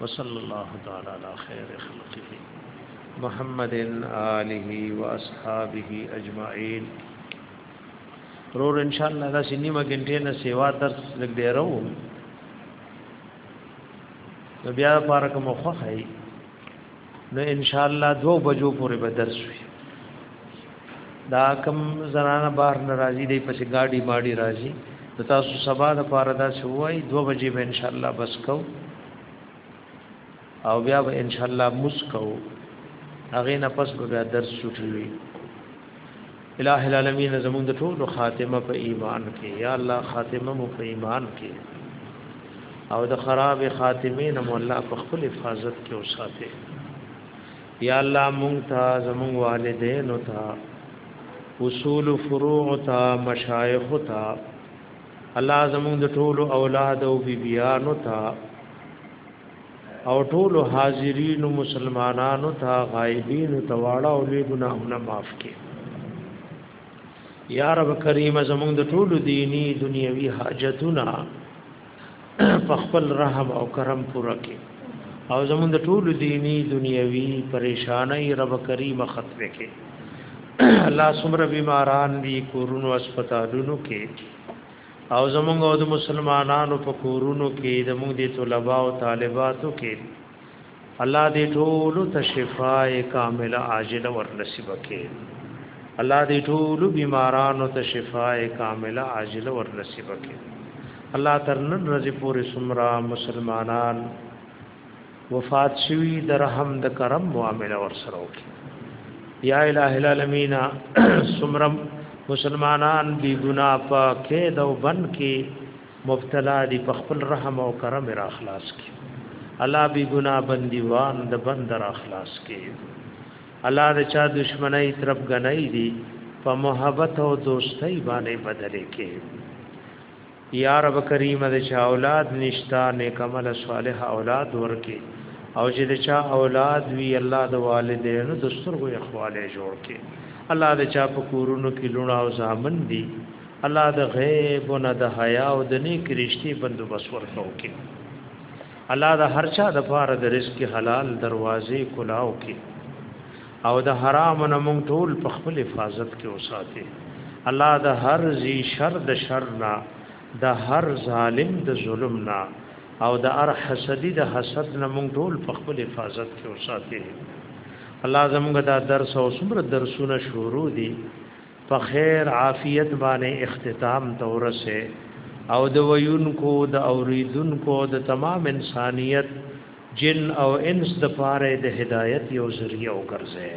وصلی الله تعالی علی خیر خلقه محمد آله و اصحابہ اجمعین رور ان شاء الله دا سینما غنټه نه سیوا درس لګ دی راو بیا پارک مخه هي نو ان شاء الله دو بجو پورې به درس وي دا کم زنانه بار ناراضي دی پس گاډي ماډي راځي نو تاسو سبا د پاره دا شوای دو بجې به ان شاء الله بس کو او بیا به ان شاء الله مسکو هغه نه پس به درس شروع وي الہ العالمین زمون د ټولو خاتمه په ایمان کې یا الله خاتمه مو په ایمان کې او د خراب خاتمه نه مولا په خپل حفاظت کې اوساته یا الله مونږ ته زمونږ والدین او ته اصول فروع او ته مشایخ او ته الله زمونږ د ټولو اولاد او بیبیانو ته او ټول حاضرین مسلمانانو ته غایبین تواړه او لوی ګناهونه معاف کړي یا رب کریم زمونږ د ټول دینی دنیوي حاجتونه په خپل رحم او کرم پوره کړي او زمونږ د ټول دینی دنیوي پریشانای رب کریم ختم کړي الله سمره بیماران دي کورونو هسپتالونو کې او زمونږ او د مسلمانانو په کورونو کې د موږ د طلباء او طالباتو کې الله دې ټول ته شفای کامل عاجل ور نصیب کړي الله دې ټول بیمارانو ته شفای کامل عاجل ور نصیب کړي الله تر نن ورځې پورې سمرا مسلمانان وفات شوی د رحم د کرم معامله ور سره وکي یا الہ العالمین سمرم مسلمانان بی ګنا په کېد او بن کې مبتلا دي په خپل رحم او کرم را خلاص کی الله بی ګنا بندیوان د بند را خلاص کی الله د چا دشمنی طرف غنۍ دي په محبت او دوستۍ باندې بدلې کې یا رب کریم د چا اولاد نشتا نیک عمل صالح اولاد ورکي او چې د چا اولاد وی الله د والدینو د سترګو اخواله جوړ کړي الله د چا په کورونو کې لونه او زامن دي الله د غیب نه د حیا او د نیک رښتې بندوبس ورکو کې الله د هر چا د پاره د رزق حلال دروازې کلاو کې او د حرام نه مونږ ټول په خپل حفاظت کې وساتي الله د هر زی شر د شر نه د هر ظالم د ظلم نه او د هر حسدی د حسد نه مونږ ټول په خپل حفاظت کې وساتي الله زموږ دا درس او څومره درسونه شروع دي په خیر عافیت باندې اختتام ته ورسه او د ویونکو د اوریدونکو د تمام انسانیت جن او انس د پاره د هدایت یو ذریعہ وګرځي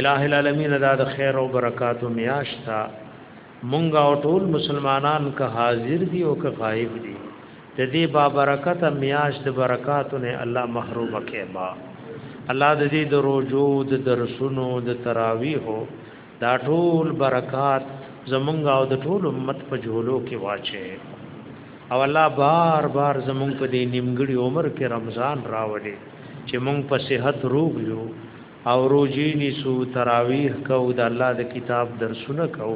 الہ العالمین دا د خیر او برکاتو میاشتا مونږ او ټول مسلمانان که حاضر دي او که غایب دي د دې با برکت میاش د برکاتو نه الله محروم کړي ما الله د دې د روزو د درسونو د تراویحو دا ټول برکات زمونږ او د ټول امت په جهولو کې واچي او الله بار بار زمونږ په دې نیمګړي عمر کې رمضان راوړي چې مونږ په صحت روغ یو او روزي نیسو تراویح کو د الله د کتاب درسونه کو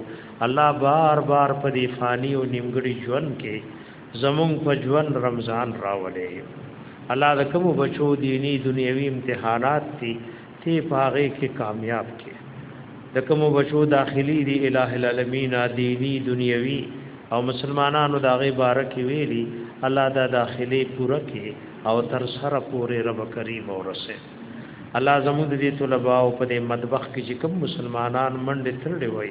الله بار بار په دې فانی او نیمګړي ژوند کې زمونږ په ژوند رمضان راوړي الله د کوم بچو دینی دنیوي امتحانات دي تی په هغه کې کامیاب کې د کوم بچو داخلي دی الٰه العالمین دینی دنیوي او مسلمانانو دا غي بارک ویلي الله دا داخلي پوره کې او تر سره پورې رب کریم ورسه الله زموږ دې طلباء او په دې مطبخ کې چې کوم مسلمانان منډه ترړې وای